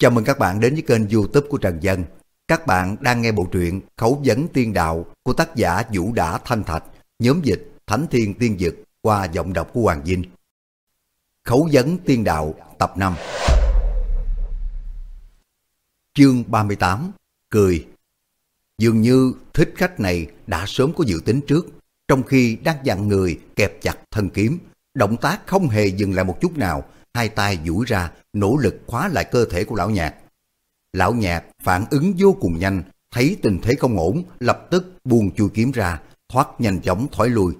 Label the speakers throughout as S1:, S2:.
S1: Chào mừng các bạn đến với kênh youtube của Trần Dân. Các bạn đang nghe bộ truyện Khấu vấn tiên đạo của tác giả Vũ đã Thanh Thạch, nhóm dịch Thánh Thiên Tiên Dực qua giọng đọc của Hoàng Vinh. Khấu vấn tiên đạo tập 5 Chương 38 Cười Dường như thích khách này đã sớm có dự tính trước, trong khi đang dặn người kẹp chặt thân kiếm, động tác không hề dừng lại một chút nào, hai tay duỗi ra, nỗ lực khóa lại cơ thể của lão nhạc. Lão nhạc phản ứng vô cùng nhanh, thấy tình thế không ổn, lập tức buông chui kiếm ra, thoát nhanh chóng thoái lui.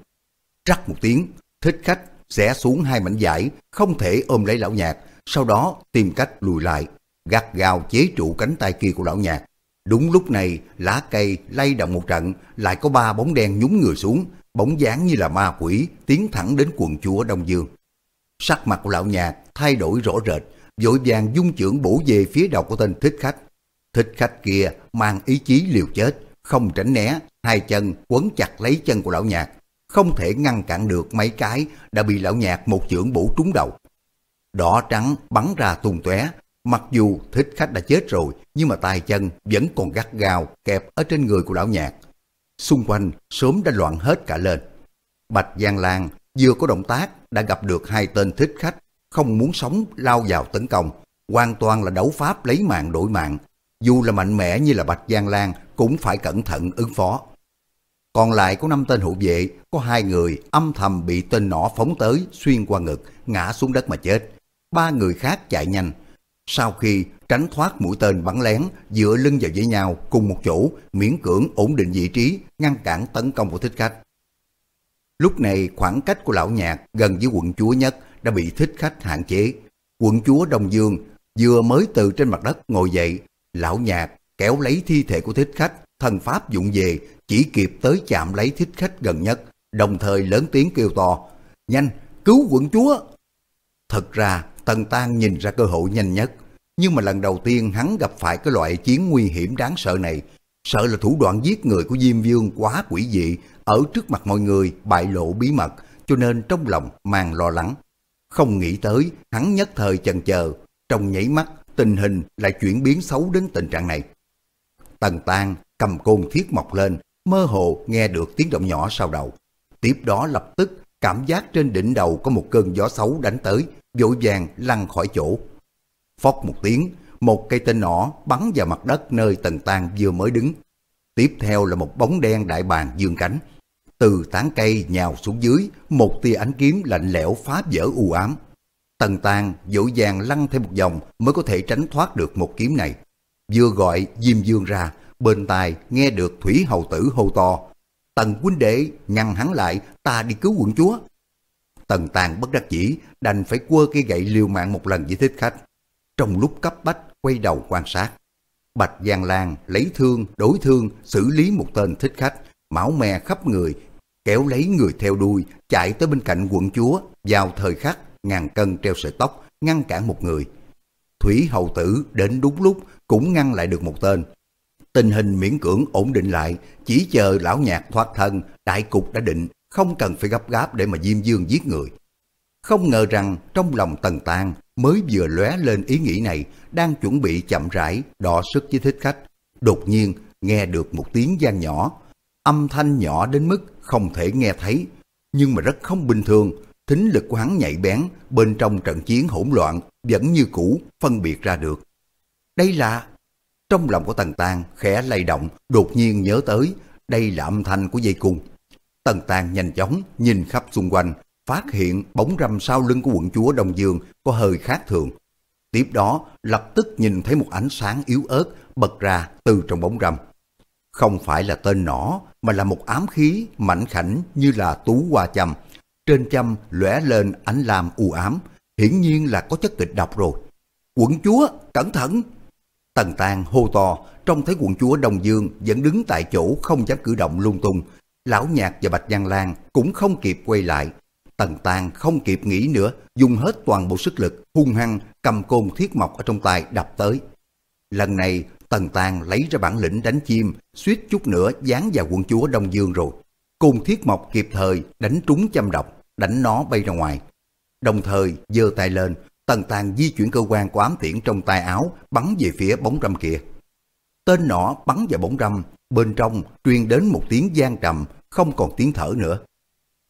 S1: Rắc một tiếng, thích khách xẻ xuống hai mảnh giải, không thể ôm lấy lão nhạc, sau đó tìm cách lùi lại, gắt gao chế trụ cánh tay kia của lão nhạc. Đúng lúc này, lá cây lay động một trận, lại có ba bóng đen nhúng người xuống, bóng dáng như là ma quỷ, tiến thẳng đến quần chúa Đông Dương. Sắc mặt của lão nhạc thay đổi rõ rệt, vội vàng dung trưởng bổ về phía đầu của tên thích khách. Thích khách kia mang ý chí liều chết, không tránh né, hai chân quấn chặt lấy chân của lão nhạc, không thể ngăn cản được mấy cái đã bị lão nhạc một chưởng bổ trúng đầu. Đỏ trắng bắn ra tung tóe, mặc dù thích khách đã chết rồi, nhưng mà tay chân vẫn còn gắt gao kẹp ở trên người của lão nhạc. Xung quanh sớm đã loạn hết cả lên. Bạch Giang Lan vừa có động tác đã gặp được hai tên thích khách không muốn sống lao vào tấn công, hoàn toàn là đấu pháp lấy mạng đổi mạng. Dù là mạnh mẽ như là Bạch Giang Lan cũng phải cẩn thận ứng phó. Còn lại có năm tên hộ vệ, có hai người âm thầm bị tên nỏ phóng tới xuyên qua ngực, ngã xuống đất mà chết. Ba người khác chạy nhanh. Sau khi tránh thoát mũi tên bắn lén, dựa lưng vào với nhau cùng một chỗ, miễn cưỡng ổn định vị trí, ngăn cản tấn công của thích khách. Lúc này khoảng cách của lão nhạc gần với quận chúa nhất đã bị thích khách hạn chế. Quận chúa Đông Dương vừa mới từ trên mặt đất ngồi dậy, lão nhạc kéo lấy thi thể của thích khách, thần pháp dụng về, chỉ kịp tới chạm lấy thích khách gần nhất, đồng thời lớn tiếng kêu to, nhanh, cứu quận chúa. Thật ra, Tần Tăng nhìn ra cơ hội nhanh nhất, nhưng mà lần đầu tiên hắn gặp phải cái loại chiến nguy hiểm đáng sợ này, sợ là thủ đoạn giết người của Diêm Vương quá quỷ dị, ở trước mặt mọi người bại lộ bí mật, cho nên trong lòng mang lo lắng. Không nghĩ tới, hắn nhất thời chần chờ, trong nhảy mắt, tình hình lại chuyển biến xấu đến tình trạng này. Tần Tang cầm côn thiết mọc lên, mơ hồ nghe được tiếng động nhỏ sau đầu. Tiếp đó lập tức cảm giác trên đỉnh đầu có một cơn gió xấu đánh tới, vội vàng lăn khỏi chỗ. Phóc một tiếng, một cây tên nỏ bắn vào mặt đất nơi Tần Tang vừa mới đứng. Tiếp theo là một bóng đen đại bàng dương cánh. Từ tán cây nhào xuống dưới, một tia ánh kiếm lạnh lẽo phá vỡ u ám. Tần tàng dỗ dàng lăn thêm một vòng mới có thể tránh thoát được một kiếm này. Vừa gọi Diêm Dương ra, bên tai nghe được Thủy Hầu Tử hô to. Tần huynh đệ ngăn hắn lại, ta đi cứu quận chúa. Tần tàng bất đắc dĩ, đành phải quơ cây gậy liều mạng một lần với thích khách. Trong lúc cấp bách, quay đầu quan sát. Bạch Giang Lan lấy thương, đối thương, xử lý một tên thích khách, máu me khắp người, kéo lấy người theo đuôi, chạy tới bên cạnh quận chúa, vào thời khắc ngàn cân treo sợi tóc, ngăn cản một người. Thủy hầu tử đến đúng lúc cũng ngăn lại được một tên. Tình hình miễn cưỡng ổn định lại, chỉ chờ lão nhạc thoát thân, đại cục đã định, không cần phải gấp gáp để mà Diêm Dương giết người. Không ngờ rằng trong lòng Tần tàng mới vừa lóe lên ý nghĩ này, đang chuẩn bị chậm rãi đọ sức với thích khách. Đột nhiên nghe được một tiếng gian nhỏ, âm thanh nhỏ đến mức không thể nghe thấy, nhưng mà rất không bình thường. Thính lực của hắn nhạy bén, bên trong trận chiến hỗn loạn, vẫn như cũ, phân biệt ra được. Đây là... Trong lòng của Tần Tàng khẽ lay động, đột nhiên nhớ tới, đây là âm thanh của dây cung. Tần Tàng nhanh chóng nhìn khắp xung quanh, phát hiện bóng râm sau lưng của quận chúa Đông Dương có hơi khác thường. Tiếp đó, lập tức nhìn thấy một ánh sáng yếu ớt bật ra từ trong bóng râm. Không phải là tên nỏ, mà là một ám khí mảnh khảnh như là tú hoa châm. Trên châm lóe lên ánh lam u ám, hiển nhiên là có chất kịch độc rồi. Quận chúa, cẩn thận! Tần tàng hô to, trông thấy quận chúa Đông Dương vẫn đứng tại chỗ không dám cử động lung tung. Lão Nhạc và Bạch Giang Lan cũng không kịp quay lại. Tần Tàng không kịp nghĩ nữa, dùng hết toàn bộ sức lực, hung hăng cầm côn thiết mộc ở trong tay đập tới. Lần này Tần Tàng lấy ra bản lĩnh đánh chim, suýt chút nữa dán vào quân chúa Đông Dương rồi. Cùng thiết mộc kịp thời đánh trúng châm độc, đánh nó bay ra ngoài. Đồng thời giơ tay lên, Tần Tàng di chuyển cơ quan của ám tiễn trong tay áo bắn về phía bóng râm kia. Tên nỏ bắn vào bóng râm, bên trong truyền đến một tiếng gian trầm, không còn tiếng thở nữa.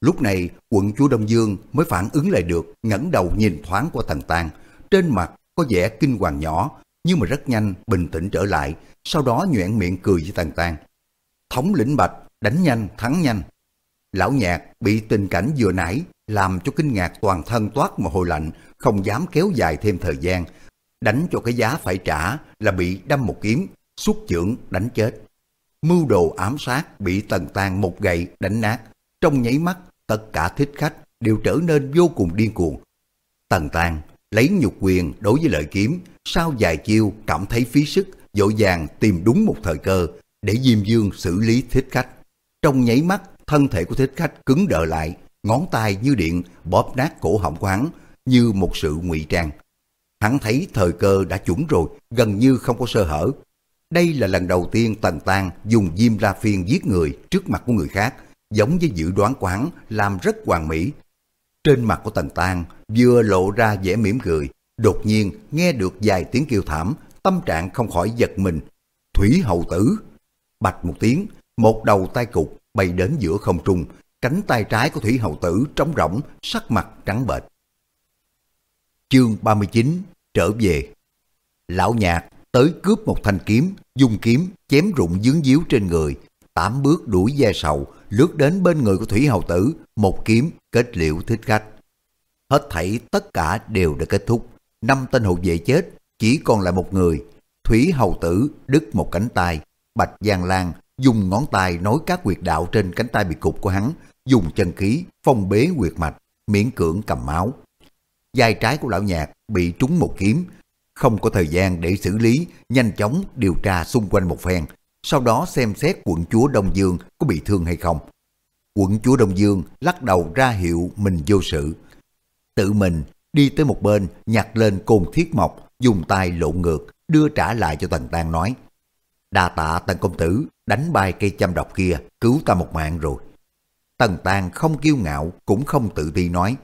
S1: Lúc này quận chúa Đông Dương mới phản ứng lại được, ngẩng đầu nhìn thoáng qua Tần Tàng. Trên mặt có vẻ kinh hoàng nhỏ, nhưng mà rất nhanh bình tĩnh trở lại, sau đó nhoẻn miệng cười với Tần Tàng. Thống lĩnh bạch, đánh nhanh, thắng nhanh. Lão nhạc bị tình cảnh vừa nãy làm cho kinh ngạc toàn thân toát mồ hôi lạnh, không dám kéo dài thêm thời gian. Đánh cho cái giá phải trả là bị đâm một kiếm, xuất trưởng đánh chết. Mưu đồ ám sát bị tần Tàng một gậy đánh nát. Trong nháy mắt, tất cả thích khách đều trở nên vô cùng điên cuồng. Tần Tàng lấy nhục quyền đối với lợi kiếm, sau vài chiêu cảm thấy phí sức, dội vàng tìm đúng một thời cơ để Diêm Dương xử lý thích khách. Trong nháy mắt, thân thể của thích khách cứng đờ lại, ngón tay như điện bóp nát cổ họng của hắn như một sự ngụy trang. Hắn thấy thời cơ đã chuẩn rồi, gần như không có sơ hở. Đây là lần đầu tiên Tần Tàng dùng diêm la phiên giết người trước mặt của người khác, giống với dự đoán quán làm rất hoàn mỹ. Trên mặt của Tần Tang vừa lộ ra vẻ mỉm cười, đột nhiên nghe được vài tiếng kêu thảm, tâm trạng không khỏi giật mình. Thủy hậu tử! Bạch một tiếng, một đầu tay cục bay đến giữa không trung, cánh tay trái của Thủy hậu tử trống rỗng, sắc mặt trắng bệch. Chương 39 Trở về Lão nhạc tới cướp một thanh kiếm, dùng kiếm chém rụng dướng díu trên người, tám bước đuổi ve sầu, lướt đến bên người của Thủy Hầu Tử, một kiếm kết liễu thích khách. Hết thảy tất cả đều đã kết thúc, năm tên hộ vệ chết, chỉ còn lại một người. Thủy Hầu Tử đứt một cánh tay, Bạch Giang Lan dùng ngón tay nối các quyệt đạo trên cánh tay bị cục của hắn, dùng chân khí phong bế quyệt mạch, miễn cưỡng cầm máu. Vai trái của lão nhạc bị trúng một kiếm, không có thời gian để xử lý, nhanh chóng điều tra xung quanh một phen, sau đó xem xét quận chúa Đông Dương có bị thương hay không. Quận chúa Đông Dương lắc đầu ra hiệu mình vô sự. Tự mình đi tới một bên nhặt lên côn thiết mộc, dùng tay lộn ngược, đưa trả lại cho Tần Tang nói. Đa tạ Tần Công Tử, đánh bay cây châm độc kia, cứu ta một mạng rồi. Tần Tang không kiêu ngạo, cũng không tự ti nói.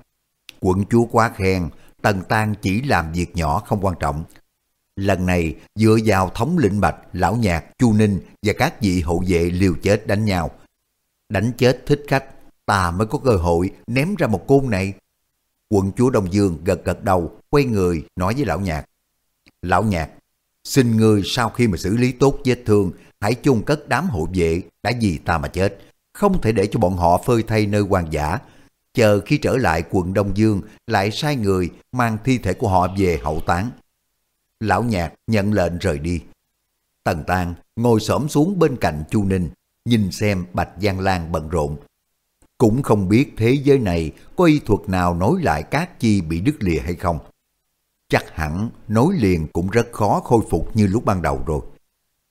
S1: Quận chúa quá khen, Tần Tang chỉ làm việc nhỏ không quan trọng. Lần này dựa vào thống lĩnh bạch, lão nhạc, chu ninh và các vị hậu vệ liều chết đánh nhau. Đánh chết thích khách, ta mới có cơ hội ném ra một côn này. Quận chúa Đông Dương gật gật đầu, quay người nói với lão nhạc. Lão nhạc, xin ngươi sau khi mà xử lý tốt vết thương, hãy chung cất đám hộ vệ đã vì ta mà chết. Không thể để cho bọn họ phơi thay nơi quan giả, chờ khi trở lại quận Đông Dương lại sai người mang thi thể của họ về hậu táng. Lão nhạc nhận lệnh rời đi. Tần Tang ngồi xổm xuống bên cạnh Chu Ninh, nhìn xem Bạch Giang Lan bận rộn. Cũng không biết thế giới này có y thuật nào nối lại các chi bị đứt lìa hay không. Chắc hẳn nối liền cũng rất khó khôi phục như lúc ban đầu rồi.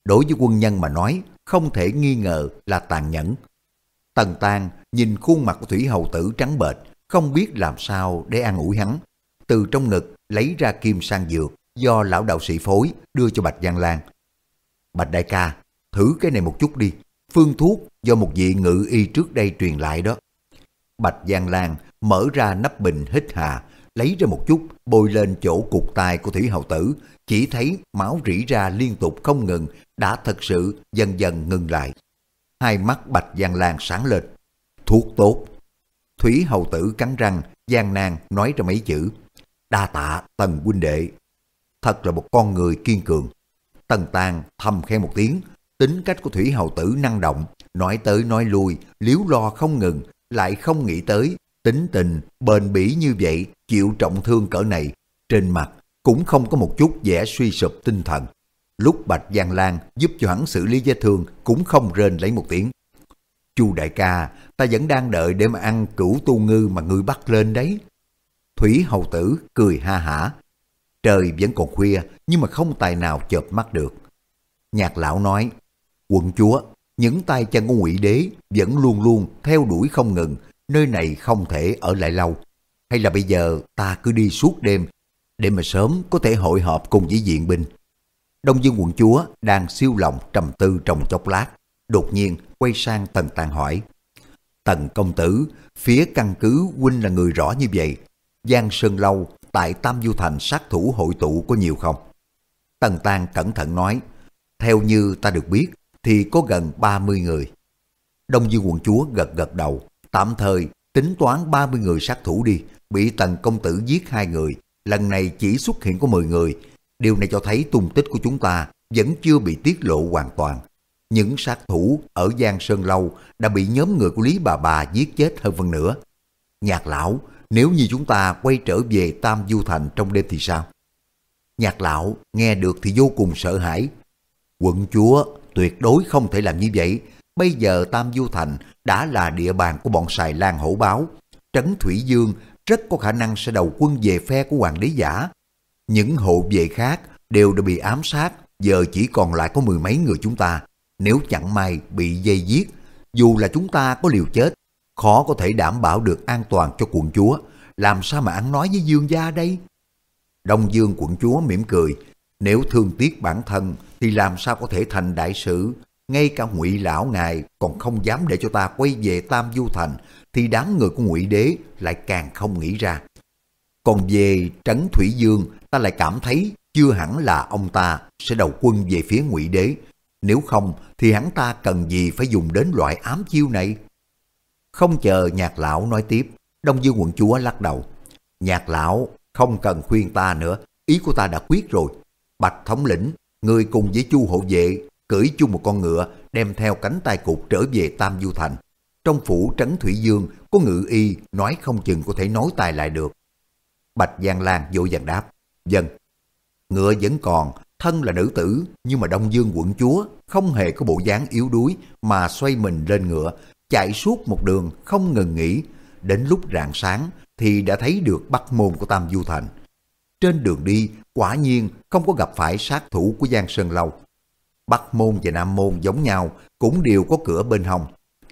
S1: Đối với quân nhân mà nói, không thể nghi ngờ là tàn nhẫn. Tần Tang nhìn khuôn mặt của Thủy Hầu Tử trắng bệch, không biết làm sao để an ủi hắn. Từ trong ngực lấy ra kim sang dược do lão đạo sĩ phối đưa cho Bạch Giang Lan. Bạch đại ca, thử cái này một chút đi. Phương thuốc do một vị ngự y trước đây truyền lại đó. Bạch Giang Lan mở ra nắp bình hít hà, lấy ra một chút, bôi lên chỗ cục tai của Thủy Hầu Tử, chỉ thấy máu rỉ ra liên tục không ngừng, đã thật sự dần dần ngừng lại. Hai mắt Bạch Giang Lan sáng lên. Thuốc tốt. Thủy hầu tử cắn răng, gian nan nói ra mấy chữ. Đa tạ tần huynh đệ. Thật là một con người kiên cường. Tần tàng thầm khen một tiếng. Tính cách của Thủy hầu tử năng động, nói tới nói lui, liếu lo không ngừng, lại không nghĩ tới. Tính tình, bền bỉ như vậy, chịu trọng thương cỡ này, trên mặt cũng không có một chút vẻ suy sụp tinh thần. Lúc Bạch Giang Lan giúp cho hắn xử lý vết thương cũng không rên lấy một tiếng. Chu đại ca, ta vẫn đang đợi để mà ăn cửu tu ngư mà ngươi bắt lên đấy. Thủy hầu tử cười ha hả. Trời vẫn còn khuya nhưng mà không tài nào chợp mắt được. Nhạc lão nói, quận chúa, những tay chân của ngụy đế vẫn luôn luôn theo đuổi không ngừng, nơi này không thể ở lại lâu. Hay là bây giờ ta cứ đi suốt đêm để mà sớm có thể hội họp cùng với diện binh. Đông Dương quận chúa đang siêu lòng trầm tư trong chốc lát, đột nhiên quay sang Tần tàng hỏi. Tần công tử, phía căn cứ huynh là người rõ như vậy. Giang Sơn Lâu, tại Tam Du Thành sát thủ hội tụ có nhiều không? Tần tàng cẩn thận nói, theo như ta được biết thì có gần 30 người. Đông Dương quận chúa gật gật đầu, tạm thời tính toán 30 người sát thủ đi, bị tần công tử giết hai người, lần này chỉ xuất hiện có 10 người. Điều này cho thấy tung tích của chúng ta vẫn chưa bị tiết lộ hoàn toàn. Những sát thủ ở Giang Sơn Lâu đã bị nhóm người của Lý Bà Bà giết chết hơn phần nữa. Nhạc lão, nếu như chúng ta quay trở về Tam Du Thành trong đêm thì sao? Nhạc lão nghe được thì vô cùng sợ hãi. Quận chúa tuyệt đối không thể làm như vậy. Bây giờ Tam Du Thành đã là địa bàn của bọn xài lan hổ báo. Trấn Thủy Dương rất có khả năng sẽ đầu quân về phe của hoàng đế giả. Những hộ vệ khác đều đã bị ám sát, giờ chỉ còn lại có mười mấy người chúng ta. Nếu chẳng may bị dây giết, dù là chúng ta có liều chết, khó có thể đảm bảo được an toàn cho quận chúa. Làm sao mà ăn nói với Dương gia đây? Đông Dương quận chúa mỉm cười, nếu thương tiếc bản thân thì làm sao có thể thành đại sự? Ngay cả ngụy lão ngài còn không dám để cho ta quay về Tam Du Thành thì đám người của ngụy đế lại càng không nghĩ ra. Còn về Trấn Thủy Dương ta lại cảm thấy chưa hẳn là ông ta sẽ đầu quân về phía ngụy đế. Nếu không thì hắn ta cần gì phải dùng đến loại ám chiêu này? Không chờ nhạc lão nói tiếp, Đông Dương quận chúa lắc đầu. Nhạc lão không cần khuyên ta nữa, ý của ta đã quyết rồi. Bạch thống lĩnh, người cùng với chu hộ vệ, cưỡi chung một con ngựa, đem theo cánh tay cục trở về Tam Du Thành. Trong phủ Trấn Thủy Dương có ngự y nói không chừng có thể nói tài lại được. Bạch Giang Lan vô dàn đáp. Dân. Ngựa vẫn còn, thân là nữ tử, nhưng mà Đông Dương quận chúa không hề có bộ dáng yếu đuối mà xoay mình lên ngựa, chạy suốt một đường không ngừng nghỉ. Đến lúc rạng sáng thì đã thấy được bắc môn của Tam Du Thành. Trên đường đi, quả nhiên không có gặp phải sát thủ của Giang Sơn Lâu. Bắc môn và Nam môn giống nhau, cũng đều có cửa bên hông.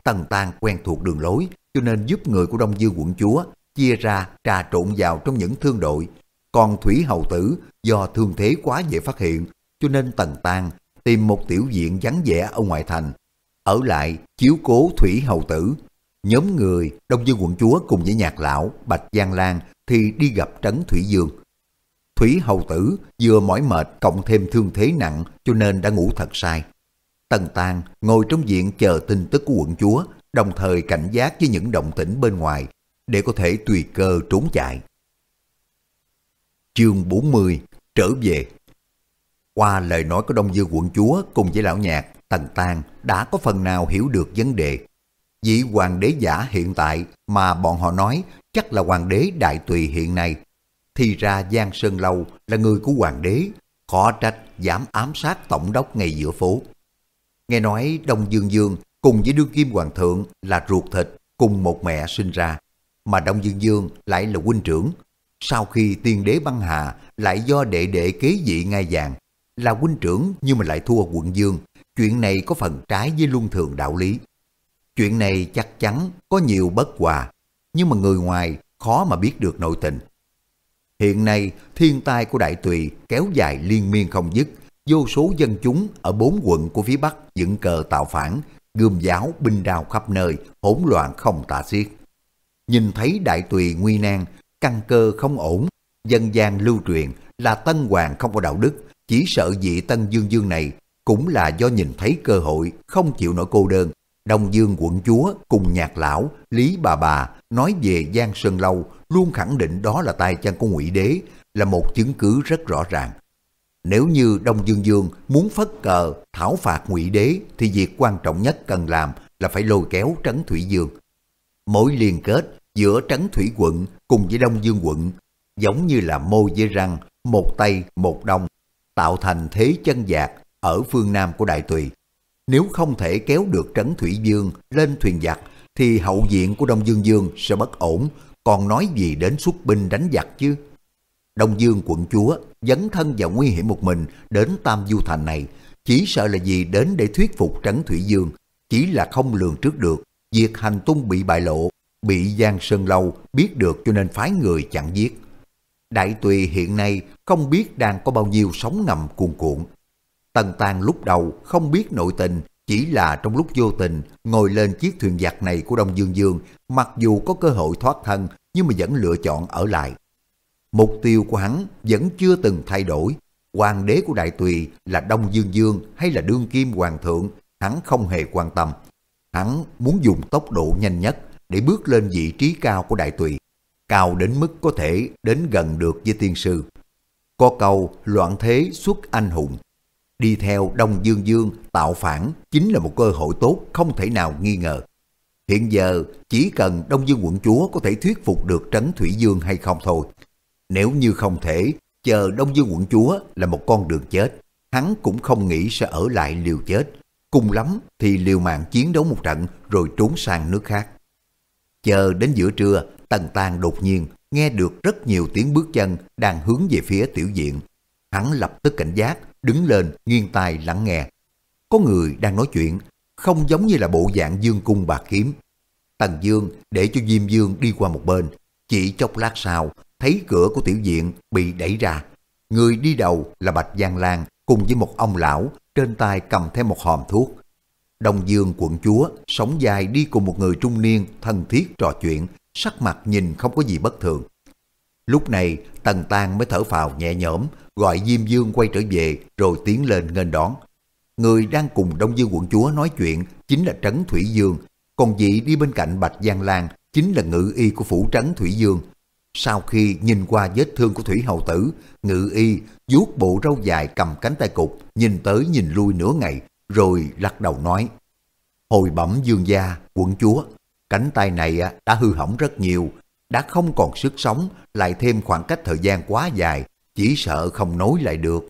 S1: Tần Tang quen thuộc đường lối, cho nên giúp người của Đông Dương quận chúa chia ra trà trộn vào trong những thương đội. Còn Thủy Hầu Tử do thương thế quá dễ phát hiện, cho nên Tần Tang tìm một tiểu viện vắng vẻ ở ngoại thành, ở lại chiếu cố Thủy Hầu Tử. Nhóm người Đông Dương quận chúa cùng với nhạc lão Bạch Giang Lan thì đi gặp Trấn Thủy Dương. Thủy Hầu Tử vừa mỏi mệt cộng thêm thương thế nặng cho nên đã ngủ thật sai. Tần Tang ngồi trong viện chờ tin tức của quận chúa, đồng thời cảnh giác với những động tĩnh bên ngoài để có thể tùy cơ trốn chạy. Chương 40 Trở về Qua lời nói của Đông Dương quận chúa cùng với lão nhạc, Tần tàng đã có phần nào hiểu được vấn đề. Vị hoàng đế giả hiện tại mà bọn họ nói chắc là hoàng đế đại tùy hiện nay. Thì ra Giang Sơn Lâu là người của hoàng đế, khó trách dám ám sát tổng đốc ngay giữa phố. Nghe nói Đông Dương Dương cùng với đương kim hoàng thượng là ruột thịt cùng một mẹ sinh ra, mà Đông Dương Dương lại là huynh trưởng. Sau khi tiên đế băng hà lại do đệ đệ kế vị ngai vàng, là huynh trưởng nhưng mà lại thua quận Dương, chuyện này có phần trái với luân thường đạo lý. Chuyện này chắc chắn có nhiều bất hòa, nhưng mà người ngoài khó mà biết được nội tình. Hiện nay, thiên tai của Đại Tùy kéo dài liên miên không dứt, vô số dân chúng ở bốn quận của phía Bắc dựng cờ tạo phản, gươm giáo, binh đao khắp nơi, hỗn loạn không tả xiết. Nhìn thấy Đại Tùy nguy nan, căn cơ không ổn, dân gian lưu truyền là Tân Hoàng không có đạo đức, chỉ sợ vị Tân Dương Dương này cũng là do nhìn thấy cơ hội, không chịu nổi cô đơn. Đông Dương quận chúa cùng nhạc lão, Lý bà bà nói về Giang Sơn Lâu luôn khẳng định đó là tay chân của ngụy đế, là một chứng cứ rất rõ ràng. Nếu như Đông Dương Dương muốn phất cờ thảo phạt ngụy đế thì việc quan trọng nhất cần làm là phải lôi kéo Trấn Thủy Dương. Mối liên kết giữa Trấn Thủy quận cùng với Đông Dương quận giống như là môi với răng, một tay một đông, tạo thành thế chân dạc ở phương Nam của Đại Tùy. Nếu không thể kéo được Trấn Thủy Dương lên thuyền giặc thì hậu diện của Đông Dương Dương sẽ bất ổn, còn nói gì đến xuất binh đánh giặc chứ. Đông Dương quận chúa dấn thân vào nguy hiểm một mình đến Tam Du Thành này, chỉ sợ là gì đến để thuyết phục Trấn Thủy Dương, chỉ là không lường trước được, việc hành tung bị bại lộ, bị Giang Sơn Lâu biết được cho nên phái người chặn giết. Đại Tùy hiện nay không biết đang có bao nhiêu sóng ngầm cuồn cuộn. Tần Tàng lúc đầu không biết nội tình, chỉ là trong lúc vô tình ngồi lên chiếc thuyền giặc này của Đông Dương Dương, mặc dù có cơ hội thoát thân nhưng mà vẫn lựa chọn ở lại. Mục tiêu của hắn vẫn chưa từng thay đổi. Hoàng đế của Đại Tùy là Đông Dương Dương hay là Đương Kim Hoàng thượng, hắn không hề quan tâm. Hắn muốn dùng tốc độ nhanh nhất để bước lên vị trí cao của Đại Tùy, cao đến mức có thể đến gần được với tiên sư. Có câu loạn thế xuất anh hùng, đi theo Đông Dương Dương tạo phản chính là một cơ hội tốt không thể nào nghi ngờ. Hiện giờ chỉ cần Đông Dương quận chúa có thể thuyết phục được Trấn Thủy Dương hay không thôi. Nếu như không thể, chờ Đông Dương quận chúa là một con đường chết, hắn cũng không nghĩ sẽ ở lại liều chết. Cùng lắm thì liều mạng chiến đấu một trận rồi trốn sang nước khác. Chờ đến giữa trưa, Tần Tàng đột nhiên nghe được rất nhiều tiếng bước chân đang hướng về phía tiểu diện. Hắn lập tức cảnh giác, đứng lên nghiêng tai lắng nghe. Có người đang nói chuyện, không giống như là bộ dạng dương cung bạc kiếm. Tần Dương để cho Diêm Dương đi qua một bên, chỉ chốc lát sau thấy cửa của tiểu diện bị đẩy ra. Người đi đầu là Bạch Giang Lan cùng với một ông lão trên tay cầm theo một hòm thuốc. Đông Dương quận chúa sống dài đi cùng một người trung niên thân thiết trò chuyện, sắc mặt nhìn không có gì bất thường. Lúc này Tần Tang mới thở phào nhẹ nhõm, gọi Diêm Dương quay trở về rồi tiến lên nghênh đón. Người đang cùng Đông Dương quận chúa nói chuyện chính là Trấn Thủy Dương, còn vị đi bên cạnh Bạch Giang Lan chính là ngự y của phủ Trấn Thủy Dương. Sau khi nhìn qua vết thương của Thủy Hầu Tử, ngự y vuốt bộ râu dài cầm cánh tay cục, nhìn tới nhìn lui nửa ngày, rồi lắc đầu nói. Hồi bẩm dương gia, quận chúa, cánh tay này đã hư hỏng rất nhiều, đã không còn sức sống, lại thêm khoảng cách thời gian quá dài, chỉ sợ không nối lại được.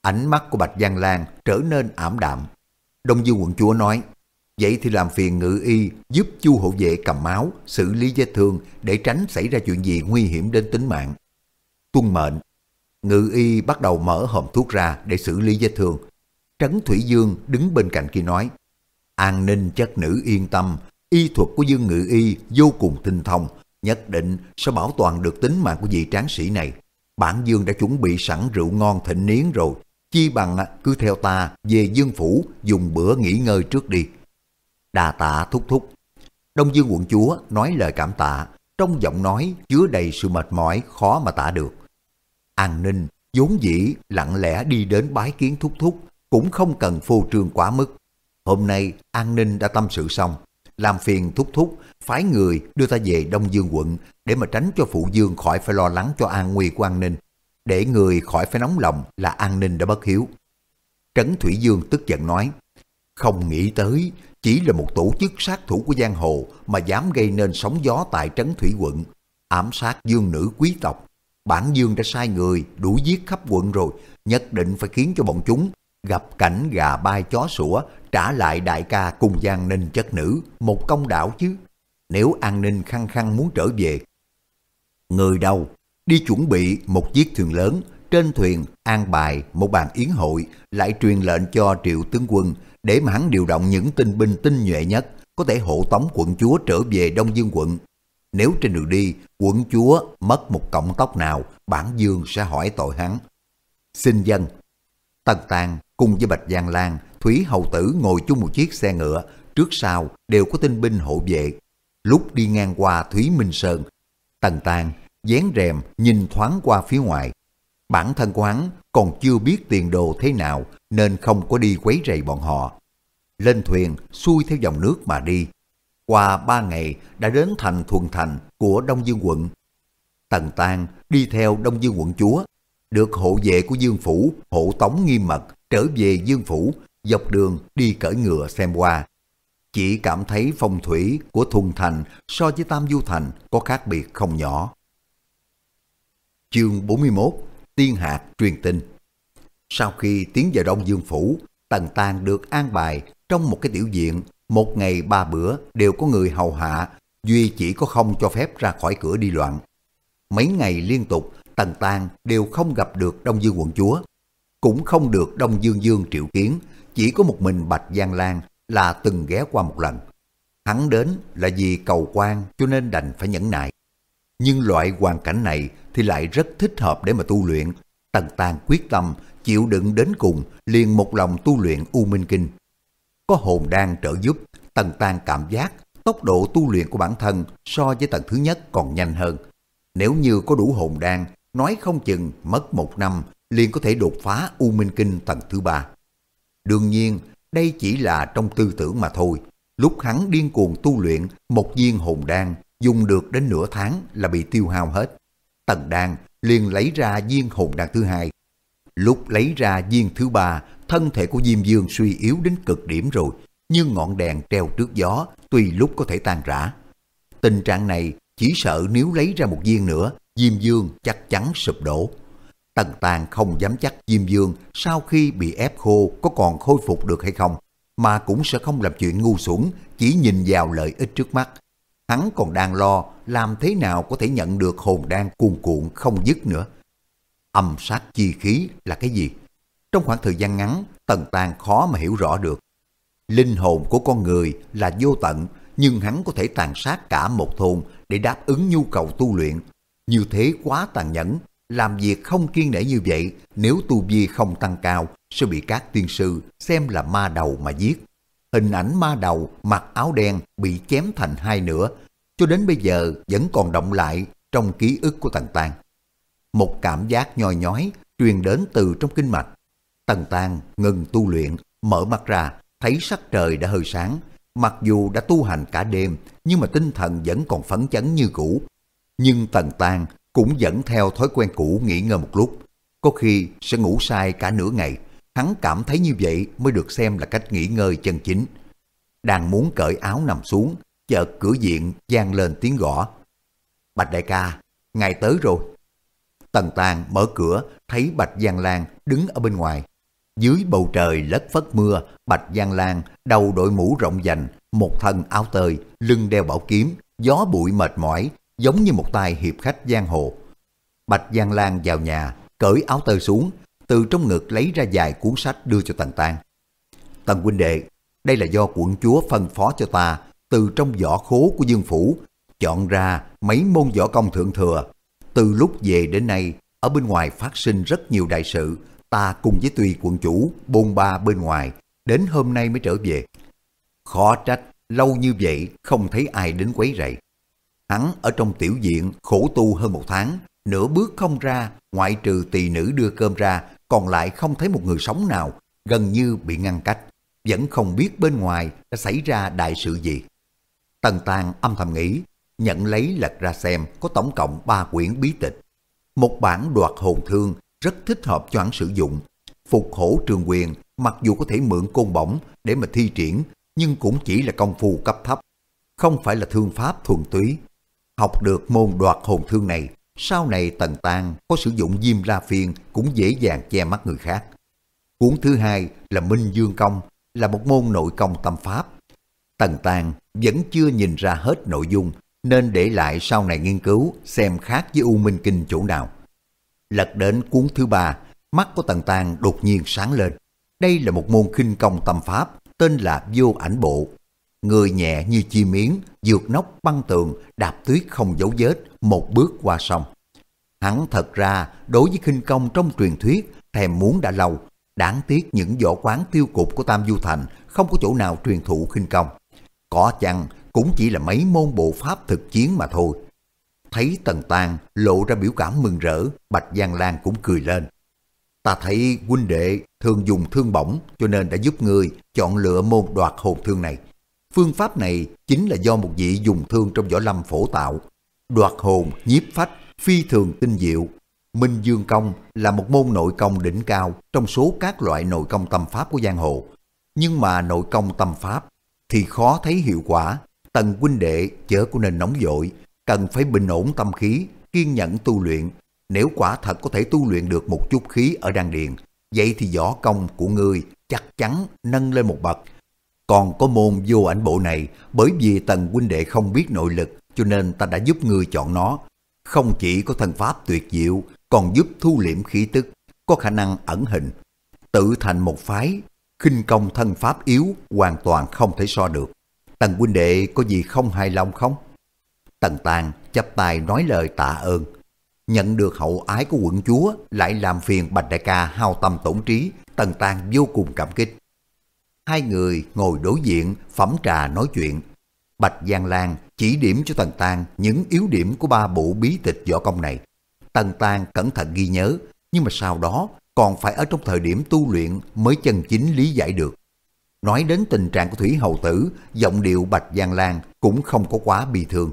S1: Ánh mắt của Bạch Giang Lan trở nên ảm đạm. Đông Dương quận chúa nói, vậy thì làm phiền ngự y giúp chu hộ vệ cầm máu, xử lý vết thương để tránh xảy ra chuyện gì nguy hiểm đến tính mạng. Tuân mệnh, ngự y bắt đầu mở hòm thuốc ra để xử lý vết thương. Trấn Thủy Dương đứng bên cạnh kia nói, an ninh chất nữ yên tâm, y thuật của Dương Ngự Y vô cùng tinh thông, nhất định sẽ bảo toàn được tính mạng của vị tráng sĩ này. Bản Dương đã chuẩn bị sẵn rượu ngon thịnh niến rồi, chi bằng à, cứ theo ta về Dương Phủ dùng bữa nghỉ ngơi trước đi. Đà tạ thúc thúc. Đông Dương quận chúa nói lời cảm tạ, trong giọng nói chứa đầy sự mệt mỏi khó mà tả được. An ninh vốn dĩ lặng lẽ đi đến bái kiến thúc thúc, cũng không cần phô trương quá mức. Hôm nay an ninh đã tâm sự xong, làm phiền thúc thúc phái người đưa ta về Đông Dương quận để mà tránh cho phụ dương khỏi phải lo lắng cho an nguy của an ninh, để người khỏi phải nóng lòng là an ninh đã bất hiếu. Trấn Thủy Dương tức giận nói, không nghĩ tới chỉ là một tổ chức sát thủ của giang hồ mà dám gây nên sóng gió tại Trấn Thủy quận, ám sát dương nữ quý tộc. Bản dương đã sai người đuổi giết khắp quận rồi, nhất định phải khiến cho bọn chúng gặp cảnh gà bay chó sủa trả lại đại ca cùng Giang Ninh chất nữ một công đạo chứ. Nếu an ninh khăng khăng muốn trở về. Người đâu? Đi chuẩn bị một chiếc thuyền lớn, trên thuyền an bài một bàn yến hội, lại truyền lệnh cho triệu tướng quân để mà hắn điều động những tinh binh tinh nhuệ nhất có thể hộ tống quận chúa trở về Đông Dương quận. Nếu trên đường đi, quận chúa mất một cọng tóc nào, bản dương sẽ hỏi tội hắn. Xin dân. Tần Tàng cùng với Bạch Giang Lan Thúy Hầu Tử ngồi chung một chiếc xe ngựa, trước sau đều có tinh binh hộ vệ. Lúc đi ngang qua Thúy Minh Sơn, Tần Tàng dán rèm nhìn thoáng qua phía ngoài. Bản thân của hắn còn chưa biết tiền đồ thế nào nên không có đi quấy rầy bọn họ. Lên thuyền xuôi theo dòng nước mà đi. Qua ba ngày đã đến thành thuần thành của Đông Dương quận. Tần Tàng đi theo Đông Dương quận chúa, được hộ vệ của Dương Phủ hộ tống nghiêm mật trở về Dương Phủ dọc đường đi cởi ngựa xem qua. Chỉ cảm thấy phong thủy của Thuần Thành so với Tam Du Thành có khác biệt không nhỏ. Chương 41 Tiên hạt truyền tin Sau khi tiến vào Đông Dương Phủ, Tần Tàng được an bài trong một cái tiểu viện, một ngày ba bữa đều có người hầu hạ, duy chỉ có không cho phép ra khỏi cửa đi loạn. Mấy ngày liên tục, Tần Tàng đều không gặp được Đông Dương quận chúa, cũng không được Đông Dương Dương triệu kiến, chỉ có một mình Bạch Giang Lan là từng ghé qua một lần. Hắn đến là vì cầu quan cho nên đành phải nhẫn nại. Nhưng loại hoàn cảnh này thì lại rất thích hợp để mà tu luyện. Tần Tàng quyết tâm chịu đựng đến cùng liền một lòng tu luyện U Minh Kinh. Có hồn đan trợ giúp, Tần Tàng cảm giác tốc độ tu luyện của bản thân so với tầng thứ nhất còn nhanh hơn. Nếu như có đủ hồn đan, nói không chừng mất một năm liền có thể đột phá U Minh Kinh tầng thứ ba. Đương nhiên, đây chỉ là trong tư tưởng mà thôi. Lúc hắn điên cuồng tu luyện một viên hồn đan dùng được đến nửa tháng là bị tiêu hao hết. Tần đan liền lấy ra viên hồn đan thứ hai. Lúc lấy ra viên thứ ba, thân thể của Diêm Dương suy yếu đến cực điểm rồi, như ngọn đèn treo trước gió, tùy lúc có thể tan rã. Tình trạng này chỉ sợ nếu lấy ra một viên nữa, Diêm Dương chắc chắn sụp đổ. Tần Tàn không dám chắc Diêm Dương sau khi bị ép khô có còn khôi phục được hay không, mà cũng sẽ không làm chuyện ngu xuẩn, chỉ nhìn vào lợi ích trước mắt. Hắn còn đang lo làm thế nào có thể nhận được hồn đan cuồn cuộn không dứt nữa. Âm sát chi khí là cái gì? Trong khoảng thời gian ngắn, Tần Tàn khó mà hiểu rõ được. Linh hồn của con người là vô tận, nhưng hắn có thể tàn sát cả một thôn để đáp ứng nhu cầu tu luyện. Như thế quá tàn nhẫn, làm việc không kiên nể như vậy, nếu tu vi không tăng cao, sẽ bị các tiên sư xem là ma đầu mà giết. Hình ảnh ma đầu mặc áo đen bị chém thành hai nửa, cho đến bây giờ vẫn còn động lại trong ký ức của Tần Tàng. Một cảm giác nhoi nhói truyền đến từ trong kinh mạch. Tần Tàng ngừng tu luyện, mở mắt ra, thấy sắc trời đã hơi sáng. Mặc dù đã tu hành cả đêm, nhưng mà tinh thần vẫn còn phấn chấn như cũ. Nhưng Tần Tàng cũng vẫn theo thói quen cũ nghỉ ngơi một lúc. Có khi sẽ ngủ sai cả nửa ngày, hắn cảm thấy như vậy mới được xem là cách nghỉ ngơi chân chính. Đang muốn cởi áo nằm xuống, chợt cửa diện vang lên tiếng gõ. Bạch đại ca, ngài tới rồi. Tần tàng mở cửa, thấy Bạch Giang Lan đứng ở bên ngoài. Dưới bầu trời lất phất mưa, Bạch Giang Lan đầu đội mũ rộng dành, một thân áo tơi, lưng đeo bảo kiếm, gió bụi mệt mỏi, giống như một tay hiệp khách giang hồ. Bạch Giang Lan vào nhà, cởi áo tơi xuống, từ trong ngực lấy ra vài cuốn sách đưa cho Tần Tang. Tần huynh đệ, đây là do quận chúa phân phó cho ta từ trong võ khố của Dương Phủ, chọn ra mấy môn võ công thượng thừa. Từ lúc về đến nay, ở bên ngoài phát sinh rất nhiều đại sự, ta cùng với tùy quận chủ bôn ba bên ngoài, đến hôm nay mới trở về. Khó trách, lâu như vậy không thấy ai đến quấy rầy. Hắn ở trong tiểu diện khổ tu hơn một tháng, nửa bước không ra, ngoại trừ tỳ nữ đưa cơm ra, còn lại không thấy một người sống nào, gần như bị ngăn cách. Vẫn không biết bên ngoài đã xảy ra đại sự gì. Tần Tàng âm thầm nghĩ, nhận lấy lật ra xem có tổng cộng 3 quyển bí tịch. Một bản đoạt hồn thương rất thích hợp cho hắn sử dụng. Phục hổ trường quyền mặc dù có thể mượn côn bổng để mà thi triển, nhưng cũng chỉ là công phu cấp thấp, không phải là thương pháp thuần túy. Học được môn đoạt hồn thương này, sau này Tần tàng có sử dụng Diêm La Phiên cũng dễ dàng che mắt người khác. Cuốn thứ hai là Minh Dương Công, là một môn nội công tâm pháp. Tần tàng vẫn chưa nhìn ra hết nội dung, nên để lại sau này nghiên cứu xem khác với U Minh Kinh chỗ nào. Lật đến cuốn thứ ba, mắt của Tần tàng đột nhiên sáng lên. Đây là một môn khinh công tâm pháp, tên là Vô Ảnh Bộ, người nhẹ như chi miến, dược nóc băng tường, đạp tuyết không dấu vết, một bước qua sông. Hắn thật ra, đối với khinh công trong truyền thuyết, thèm muốn đã lâu, đáng tiếc những võ quán tiêu cục của Tam Du Thành không có chỗ nào truyền thụ khinh công. Có chăng cũng chỉ là mấy môn bộ pháp thực chiến mà thôi. Thấy Tần tàng lộ ra biểu cảm mừng rỡ, Bạch Giang Lan cũng cười lên. Ta thấy huynh đệ thường dùng thương bổng cho nên đã giúp người chọn lựa môn đoạt hồn thương này. Phương pháp này chính là do một vị dùng thương trong võ lâm phổ tạo. Đoạt hồn, nhiếp phách, phi thường tinh diệu. Minh Dương Công là một môn nội công đỉnh cao trong số các loại nội công tâm pháp của giang hồ. Nhưng mà nội công tâm pháp thì khó thấy hiệu quả. Tần huynh đệ chớ của nên nóng vội, cần phải bình ổn tâm khí, kiên nhẫn tu luyện. Nếu quả thật có thể tu luyện được một chút khí ở đan điền, vậy thì võ công của ngươi chắc chắn nâng lên một bậc còn có môn vô ảnh bộ này, bởi vì tần huynh đệ không biết nội lực, cho nên ta đã giúp ngươi chọn nó. Không chỉ có thân pháp tuyệt diệu, còn giúp thu liễm khí tức, có khả năng ẩn hình. Tự thành một phái, khinh công thân pháp yếu hoàn toàn không thể so được. Tần huynh đệ có gì không hài lòng không? Tần Tàng chắp tay nói lời tạ ơn. Nhận được hậu ái của quận chúa lại làm phiền Bạch Đại ca hao tâm tổn trí, Tần Tàng vô cùng cảm kích. Hai người ngồi đối diện, phẩm trà nói chuyện. Bạch Giang Lan chỉ điểm cho Tần Tang những yếu điểm của ba bộ bí tịch võ công này. Tần Tang cẩn thận ghi nhớ, nhưng mà sau đó còn phải ở trong thời điểm tu luyện mới chân chính lý giải được. Nói đến tình trạng của Thủy Hầu Tử, giọng điệu Bạch Giang Lan cũng không có quá bi thương.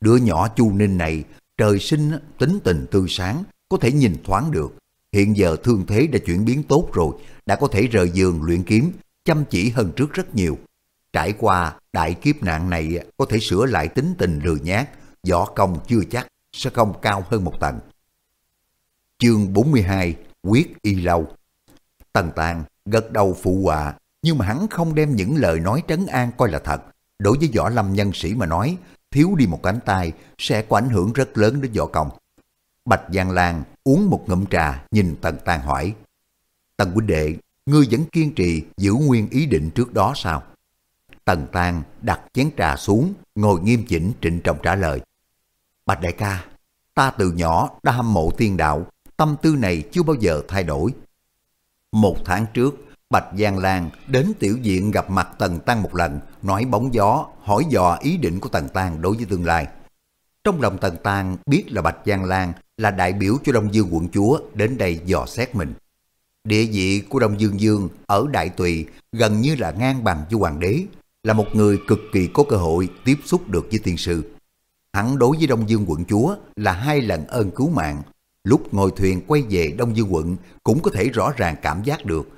S1: Đứa nhỏ Chu Ninh này, trời sinh tính tình tươi sáng, có thể nhìn thoáng được. Hiện giờ thương thế đã chuyển biến tốt rồi, đã có thể rời giường luyện kiếm, chăm chỉ hơn trước rất nhiều. Trải qua đại kiếp nạn này có thể sửa lại tính tình lười nhát, võ công chưa chắc sẽ không cao hơn một tầng. Chương 42 Quyết Y Lâu Tần Tàng gật đầu phụ họa, nhưng mà hắn không đem những lời nói trấn an coi là thật. Đối với võ lâm nhân sĩ mà nói, thiếu đi một cánh tay sẽ có ảnh hưởng rất lớn đến võ công. Bạch Giang Lan uống một ngụm trà nhìn Tần Tàng hỏi. Tần huynh đệ, ngươi vẫn kiên trì giữ nguyên ý định trước đó sao? Tần Tàng đặt chén trà xuống, ngồi nghiêm chỉnh trịnh trọng trả lời. Bạch đại ca, ta từ nhỏ đã hâm mộ tiên đạo, tâm tư này chưa bao giờ thay đổi. Một tháng trước, Bạch Giang Lan đến tiểu diện gặp mặt Tần Tăng một lần, nói bóng gió, hỏi dò ý định của Tần Tăng đối với tương lai. Trong lòng Tần Tăng biết là Bạch Giang Lan là đại biểu cho Đông Dương quận chúa đến đây dò xét mình. Địa vị của Đông Dương Dương ở Đại Tùy gần như là ngang bằng với Hoàng đế, là một người cực kỳ có cơ hội tiếp xúc được với tiên sư. Hắn đối với Đông Dương quận chúa là hai lần ơn cứu mạng. Lúc ngồi thuyền quay về Đông Dương quận cũng có thể rõ ràng cảm giác được.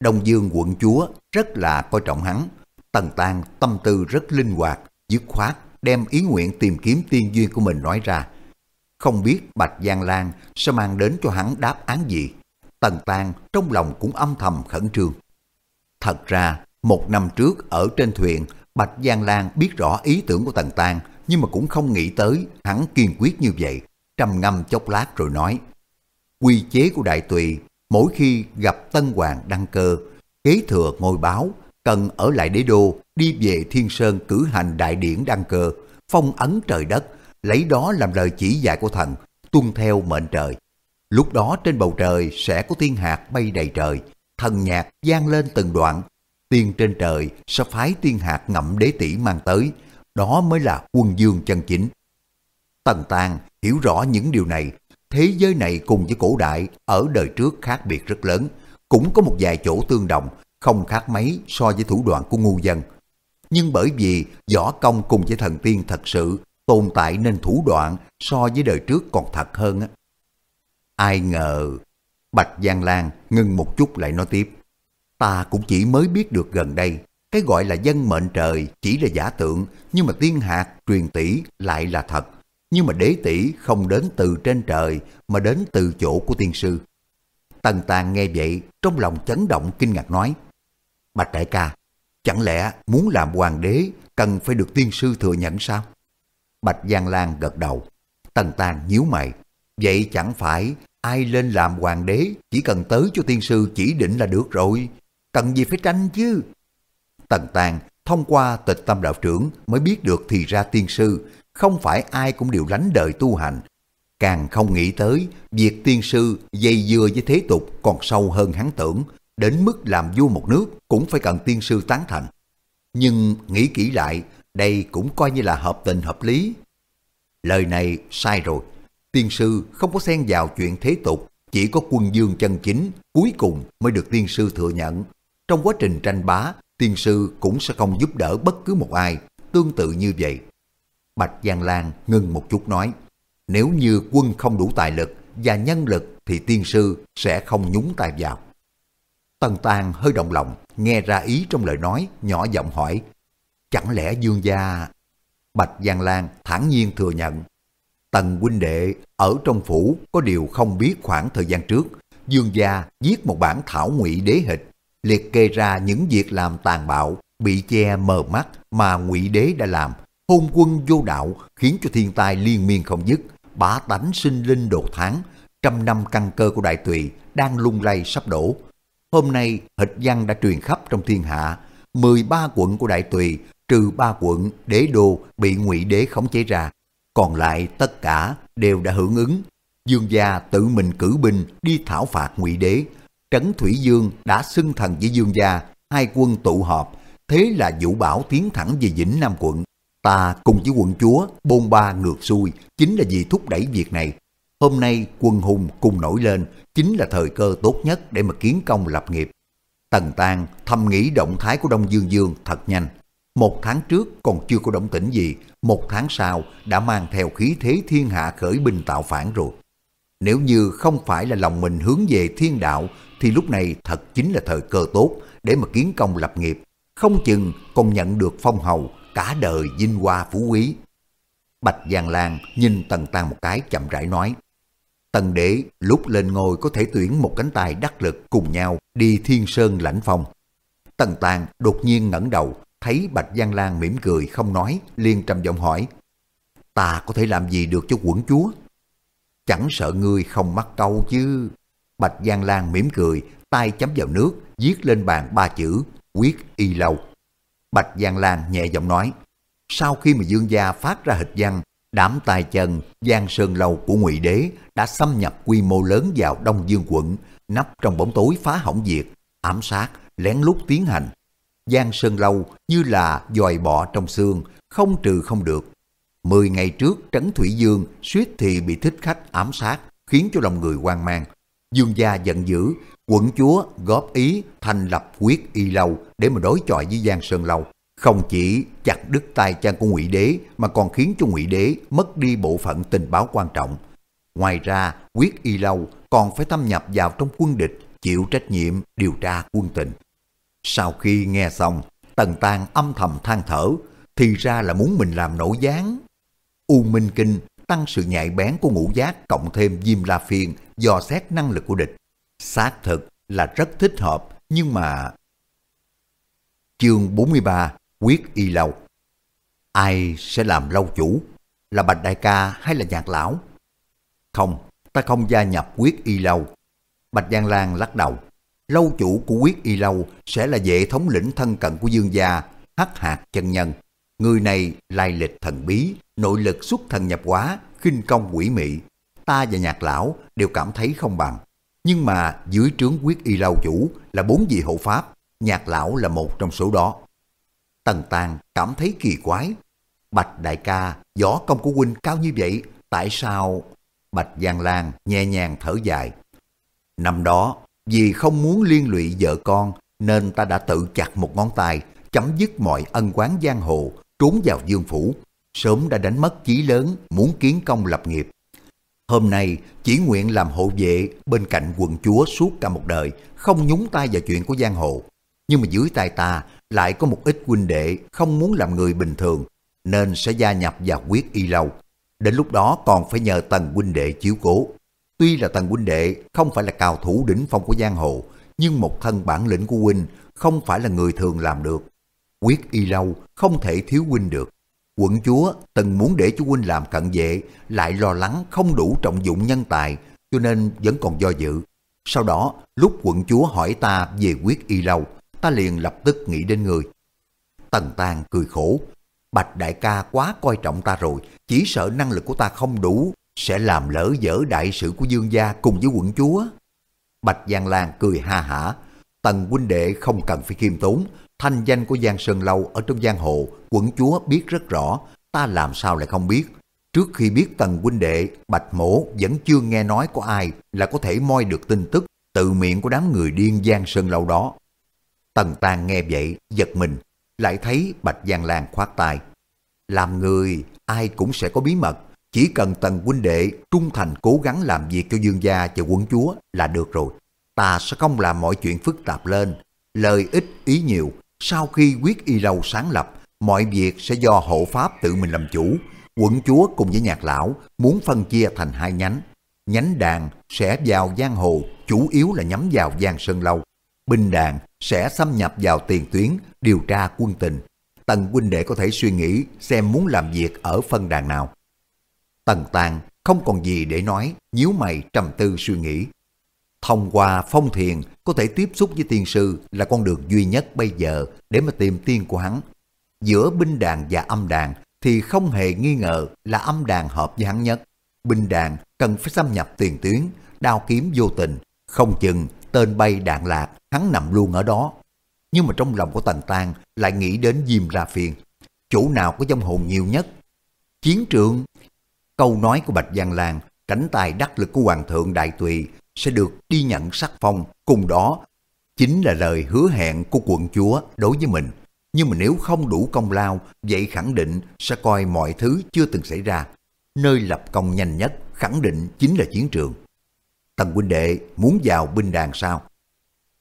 S1: Đông Dương quận chúa rất là coi trọng hắn. Tần Tàng tâm tư rất linh hoạt, dứt khoát đem ý nguyện tìm kiếm tiên duyên của mình nói ra. Không biết Bạch Giang Lan sẽ mang đến cho hắn đáp án gì. Tần Tàng trong lòng cũng âm thầm khẩn trương. Thật ra, một năm trước ở trên thuyền, Bạch Giang Lan biết rõ ý tưởng của Tần Tàng nhưng mà cũng không nghĩ tới hắn kiên quyết như vậy, trầm ngâm chốc lát rồi nói. Quy chế của Đại Tùy, mỗi khi gặp Tân Hoàng đăng cơ, kế thừa ngôi báo, cần ở lại đế đô, đi về Thiên Sơn cử hành đại điển đăng cơ, phong ấn trời đất, lấy đó làm lời chỉ dạy của thần, tuân theo mệnh trời. Lúc đó trên bầu trời sẽ có thiên hạt bay đầy trời, thần nhạc gian lên từng đoạn, tiên trên trời sẽ phái tiên hạt ngậm đế tỷ mang tới, đó mới là quân dương chân chính. Tần Tàng hiểu rõ những điều này, thế giới này cùng với cổ đại ở đời trước khác biệt rất lớn, cũng có một vài chỗ tương đồng, không khác mấy so với thủ đoạn của ngu dân. Nhưng bởi vì võ công cùng với thần tiên thật sự tồn tại nên thủ đoạn so với đời trước còn thật hơn. Ai ngờ, Bạch Giang Lan ngưng một chút lại nói tiếp. Ta cũng chỉ mới biết được gần đây, cái gọi là dân mệnh trời chỉ là giả tượng, nhưng mà tiên hạt truyền tỷ lại là thật. Nhưng mà đế tỷ không đến từ trên trời mà đến từ chỗ của tiên sư. Tần Tàng nghe vậy, trong lòng chấn động kinh ngạc nói. Bạch đại ca, chẳng lẽ muốn làm hoàng đế cần phải được tiên sư thừa nhận sao? Bạch Giang Lan gật đầu. Tần Tàng nhíu mày. Vậy chẳng phải ai lên làm hoàng đế chỉ cần tới cho tiên sư chỉ định là được rồi. Cần gì phải tranh chứ? Tần Tàng thông qua tịch tâm đạo trưởng mới biết được thì ra tiên sư không phải ai cũng đều lánh đời tu hành. Càng không nghĩ tới việc tiên sư dây dưa với thế tục còn sâu hơn hắn tưởng, đến mức làm vua một nước cũng phải cần tiên sư tán thành. Nhưng nghĩ kỹ lại, đây cũng coi như là hợp tình hợp lý. Lời này sai rồi, tiên sư không có xen vào chuyện thế tục, chỉ có quân dương chân chính cuối cùng mới được tiên sư thừa nhận. Trong quá trình tranh bá, tiên sư cũng sẽ không giúp đỡ bất cứ một ai, tương tự như vậy. Bạch Giang Lan ngừng một chút nói, nếu như quân không đủ tài lực và nhân lực thì tiên sư sẽ không nhúng tay vào. Tần Tàng hơi động lòng, nghe ra ý trong lời nói, nhỏ giọng hỏi, chẳng lẽ dương gia... Bạch Giang Lan thản nhiên thừa nhận, Tần huynh đệ ở trong phủ có điều không biết khoảng thời gian trước, dương gia viết một bản thảo ngụy đế hịch liệt kê ra những việc làm tàn bạo, bị che mờ mắt mà ngụy đế đã làm, hôn quân vô đạo khiến cho thiên tai liên miên không dứt, bá tánh sinh linh đột tháng, trăm năm căn cơ của đại tùy đang lung lay sắp đổ. Hôm nay hịch văn đã truyền khắp trong thiên hạ, 13 quận của đại tùy trừ ba quận đế đô bị ngụy đế khống chế ra, còn lại tất cả đều đã hưởng ứng. Dương gia tự mình cử binh đi thảo phạt ngụy đế, Trấn Thủy Dương đã xưng thần với Dương gia, hai quân tụ họp, thế là Vũ Bảo tiến thẳng về Vĩnh Nam quận. Ta cùng với quận chúa bôn ba ngược xuôi chính là vì thúc đẩy việc này. Hôm nay quân hùng cùng nổi lên chính là thời cơ tốt nhất để mà kiến công lập nghiệp. Tần Tàng thầm nghĩ động thái của Đông Dương Dương thật nhanh. Một tháng trước còn chưa có động tĩnh gì, một tháng sau đã mang theo khí thế thiên hạ khởi binh tạo phản rồi. Nếu như không phải là lòng mình hướng về thiên đạo thì lúc này thật chính là thời cơ tốt để mà kiến công lập nghiệp. Không chừng còn nhận được phong hầu cả đời vinh hoa phú quý. Bạch Giang Lan nhìn Tần Tăng một cái chậm rãi nói. Tần đế lúc lên ngôi có thể tuyển một cánh tay đắc lực cùng nhau đi thiên sơn lãnh phong. Tần Tàng đột nhiên ngẩng đầu, thấy Bạch Giang Lan mỉm cười không nói, liền trầm giọng hỏi. Ta có thể làm gì được cho quận chúa? Chẳng sợ ngươi không mắc câu chứ. Bạch Giang Lan mỉm cười, tay chấm vào nước, viết lên bàn ba chữ, quyết y lâu. Bạch Giang Lan nhẹ giọng nói, sau khi mà dương gia phát ra hịch văn, đám tài chân Giang Sơn Lâu của ngụy Đế đã xâm nhập quy mô lớn vào Đông Dương quận, nấp trong bóng tối phá hỏng việc, ám sát, lén lút tiến hành. Giang Sơn Lâu như là dòi bọ trong xương, không trừ không được. Mười ngày trước Trấn Thủy Dương suýt thì bị thích khách ám sát, khiến cho lòng người hoang mang. Dương gia giận dữ, quận chúa góp ý thành lập quyết y lâu để mà đối chọi với Giang Sơn Lâu. Không chỉ chặt đứt tay chân của ngụy Đế mà còn khiến cho ngụy Đế mất đi bộ phận tình báo quan trọng. Ngoài ra, quyết y lâu còn phải thâm nhập vào trong quân địch, chịu trách nhiệm điều tra quân tình. Sau khi nghe xong, Tần Tàng âm thầm than thở, thì ra là muốn mình làm nổi gián. U Minh Kinh tăng sự nhạy bén của ngũ giác cộng thêm Diêm La Phiên dò xét năng lực của địch. Xác thực là rất thích hợp, nhưng mà... Chương 43 Quyết Y Lâu Ai sẽ làm lâu chủ? Là Bạch Đại ca hay là Nhạc Lão? Không, ta không gia nhập Quyết Y Lâu. Bạch Giang Lan lắc đầu. Lâu chủ của Quyết Y Lâu sẽ là vệ thống lĩnh thân cận của Dương gia, hắc hạt chân nhân. Người này lai lịch thần bí, nội lực xuất thần nhập hóa, khinh công quỷ mị. Ta và nhạc lão đều cảm thấy không bằng. Nhưng mà dưới trướng quyết y lâu chủ là bốn vị hộ pháp, nhạc lão là một trong số đó. Tần Tàng cảm thấy kỳ quái. Bạch đại ca, võ công của huynh cao như vậy, tại sao... Bạch Giang Lan nhẹ nhàng thở dài. Năm đó, vì không muốn liên lụy vợ con, nên ta đã tự chặt một ngón tay, chấm dứt mọi ân quán giang hồ, trốn vào dương phủ. Sớm đã đánh mất chí lớn, muốn kiến công lập nghiệp. Hôm nay, chỉ nguyện làm hộ vệ bên cạnh quận chúa suốt cả một đời, không nhúng tay vào chuyện của giang hồ. Nhưng mà dưới tay ta lại có một ít huynh đệ không muốn làm người bình thường, nên sẽ gia nhập vào quyết y lâu. Đến lúc đó còn phải nhờ tần huynh đệ chiếu cố. Tuy là tần huynh đệ không phải là cao thủ đỉnh phong của giang hồ, nhưng một thân bản lĩnh của huynh không phải là người thường làm được. Quyết y lâu không thể thiếu huynh được. Quận chúa từng muốn để cho huynh làm cận vệ, lại lo lắng không đủ trọng dụng nhân tài, cho nên vẫn còn do dự. Sau đó, lúc quận chúa hỏi ta về quyết y lâu, ta liền lập tức nghĩ đến người. Tần Tàng cười khổ, Bạch đại ca quá coi trọng ta rồi, chỉ sợ năng lực của ta không đủ, sẽ làm lỡ dở đại sự của dương gia cùng với quận chúa. Bạch Giang Lan cười ha hả, Tần huynh đệ không cần phải khiêm tốn, thanh danh của Giang Sơn Lâu ở trong giang hồ, quận chúa biết rất rõ, ta làm sao lại không biết. Trước khi biết Tần huynh đệ, Bạch Mổ vẫn chưa nghe nói có ai là có thể moi được tin tức từ miệng của đám người điên Giang Sơn Lâu đó. Tần Tàng nghe vậy, giật mình, lại thấy Bạch Giang Lan khoát tay. Làm người, ai cũng sẽ có bí mật, chỉ cần Tần huynh đệ trung thành cố gắng làm việc cho dương gia và quân chúa là được rồi. Ta sẽ không làm mọi chuyện phức tạp lên, lời ít ý nhiều. Sau khi quyết y lâu sáng lập, mọi việc sẽ do hộ pháp tự mình làm chủ. Quận chúa cùng với nhạc lão muốn phân chia thành hai nhánh. Nhánh đàn sẽ vào giang hồ, chủ yếu là nhắm vào giang sơn lâu. Binh đàn sẽ xâm nhập vào tiền tuyến, điều tra quân tình. Tần huynh đệ có thể suy nghĩ xem muốn làm việc ở phân đàn nào. Tần Tàng không còn gì để nói, nhíu mày trầm tư suy nghĩ. Thông qua phong thiền có thể tiếp xúc với tiên sư là con đường duy nhất bây giờ để mà tìm tiên của hắn. Giữa binh đàn và âm đàn thì không hề nghi ngờ là âm đàn hợp với hắn nhất. Binh đàn cần phải xâm nhập tiền tuyến, đao kiếm vô tình, không chừng tên bay đạn lạc, hắn nằm luôn ở đó. Nhưng mà trong lòng của Tần tàng lại nghĩ đến Diêm La phiền, Chỗ nào có dông hồn nhiều nhất? Chiến trường. Câu nói của Bạch Giang Lan cánh tay đắc lực của Hoàng thượng Đại Tùy sẽ được đi nhận sắc phong, cùng đó chính là lời hứa hẹn của quận chúa đối với mình. Nhưng mà nếu không đủ công lao, vậy khẳng định sẽ coi mọi thứ chưa từng xảy ra. Nơi lập công nhanh nhất khẳng định chính là chiến trường. Tần huynh đệ muốn vào binh đàn sao?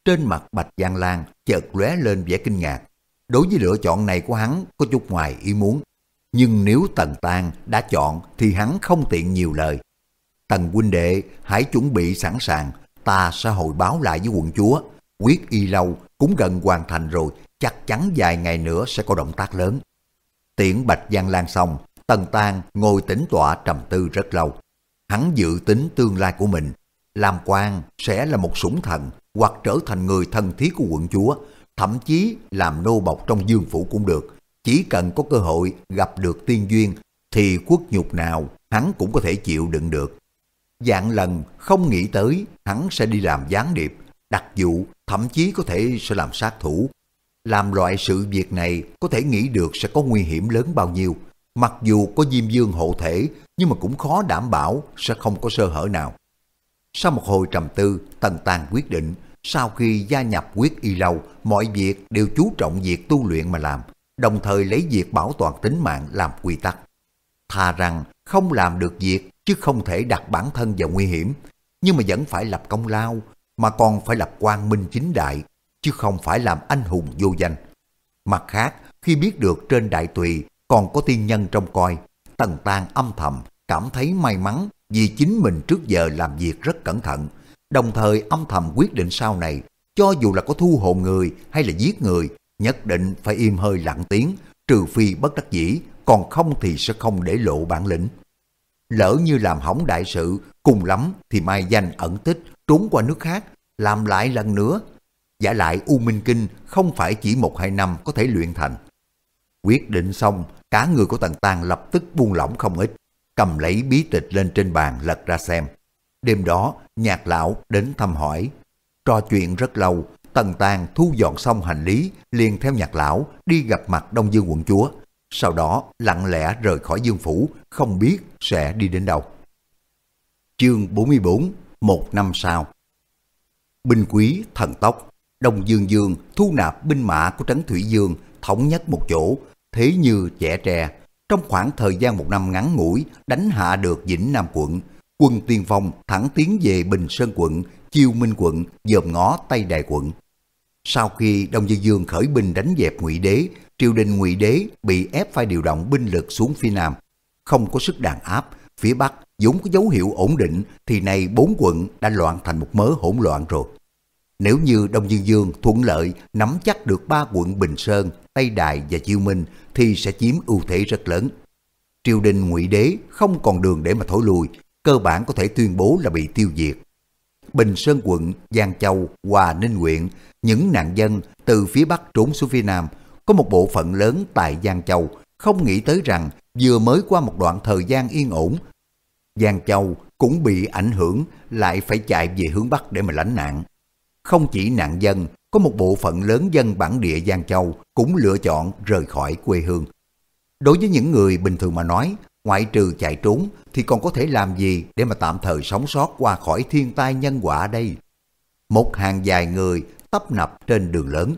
S1: Trên mặt Bạch Giang Lan chợt lóe lên vẻ kinh ngạc. Đối với lựa chọn này của hắn có chút ngoài ý muốn. Nhưng nếu Tần Tan đã chọn thì hắn không tiện nhiều lời. Tần huynh đệ hãy chuẩn bị sẵn sàng, ta sẽ hồi báo lại với quận chúa. Quyết y lâu cũng gần hoàn thành rồi, chắc chắn vài ngày nữa sẽ có động tác lớn. Tiễn Bạch Giang Lan xong, Tần Tan ngồi tĩnh tọa trầm tư rất lâu. Hắn dự tính tương lai của mình, làm quan sẽ là một sủng thần hoặc trở thành người thân thiết của quận chúa, thậm chí làm nô bộc trong dương phủ cũng được. Chỉ cần có cơ hội gặp được tiên duyên thì quốc nhục nào hắn cũng có thể chịu đựng được. Dạng lần không nghĩ tới hắn sẽ đi làm gián điệp, đặc vụ, thậm chí có thể sẽ làm sát thủ. Làm loại sự việc này có thể nghĩ được sẽ có nguy hiểm lớn bao nhiêu. Mặc dù có Diêm Dương hộ thể, nhưng mà cũng khó đảm bảo sẽ không có sơ hở nào. Sau một hồi trầm tư, Tần Tàng quyết định, sau khi gia nhập quyết y lâu, mọi việc đều chú trọng việc tu luyện mà làm, đồng thời lấy việc bảo toàn tính mạng làm quy tắc. Thà rằng không làm được việc chứ không thể đặt bản thân vào nguy hiểm, nhưng mà vẫn phải lập công lao, mà còn phải lập quan minh chính đại, chứ không phải làm anh hùng vô danh. Mặt khác, khi biết được trên đại tùy còn có tiên nhân trong coi, Tần Tàng âm thầm cảm thấy may mắn vì chính mình trước giờ làm việc rất cẩn thận, đồng thời âm thầm quyết định sau này, cho dù là có thu hồn người hay là giết người, nhất định phải im hơi lặng tiếng, trừ phi bất đắc dĩ, còn không thì sẽ không để lộ bản lĩnh. Lỡ như làm hỏng đại sự, cùng lắm thì mai danh ẩn tích, trốn qua nước khác, làm lại lần nữa. Giả lại U Minh Kinh không phải chỉ một hai năm có thể luyện thành. Quyết định xong, cả người của Tần Tàng lập tức buông lỏng không ít, cầm lấy bí tịch lên trên bàn lật ra xem. Đêm đó, nhạc lão đến thăm hỏi. Trò chuyện rất lâu, Tần Tàng thu dọn xong hành lý, liền theo nhạc lão đi gặp mặt Đông Dương quận chúa. Sau đó lặng lẽ rời khỏi dương phủ, không biết sẽ đi đến đâu. Chương 44 Một năm sau Binh quý thần tốc, Đông Dương Dương thu nạp binh mã của Trấn Thủy Dương thống nhất một chỗ, thế như trẻ tre. Trong khoảng thời gian một năm ngắn ngủi, đánh hạ được Vĩnh Nam quận, quân tiên phong thẳng tiến về Bình Sơn quận, Chiêu Minh quận, dòm ngó Tây Đài quận. Sau khi Đông Dương Dương khởi binh đánh dẹp Ngụy Đế, triều đình Ngụy Đế bị ép phải điều động binh lực xuống phía Nam. Không có sức đàn áp, phía Bắc vốn có dấu hiệu ổn định thì nay bốn quận đã loạn thành một mớ hỗn loạn rồi. Nếu như Đông Dương Dương thuận lợi nắm chắc được ba quận Bình Sơn, Tây Đài và Chiêu Minh thì sẽ chiếm ưu thế rất lớn. Triều đình ngụy Đế không còn đường để mà thối lui, cơ bản có thể tuyên bố là bị tiêu diệt. Bình Sơn quận, Giang Châu, Hòa Ninh huyện, những nạn dân từ phía Bắc trốn xuống phía Nam, có một bộ phận lớn tại Giang Châu không nghĩ tới rằng vừa mới qua một đoạn thời gian yên ổn, Giang Châu cũng bị ảnh hưởng lại phải chạy về hướng Bắc để mà lánh nạn. Không chỉ nạn dân, có một bộ phận lớn dân bản địa Giang Châu cũng lựa chọn rời khỏi quê hương. Đối với những người bình thường mà nói, ngoại trừ chạy trốn thì còn có thể làm gì để mà tạm thời sống sót qua khỏi thiên tai nhân quả đây? Một hàng dài người tấp nập trên đường lớn.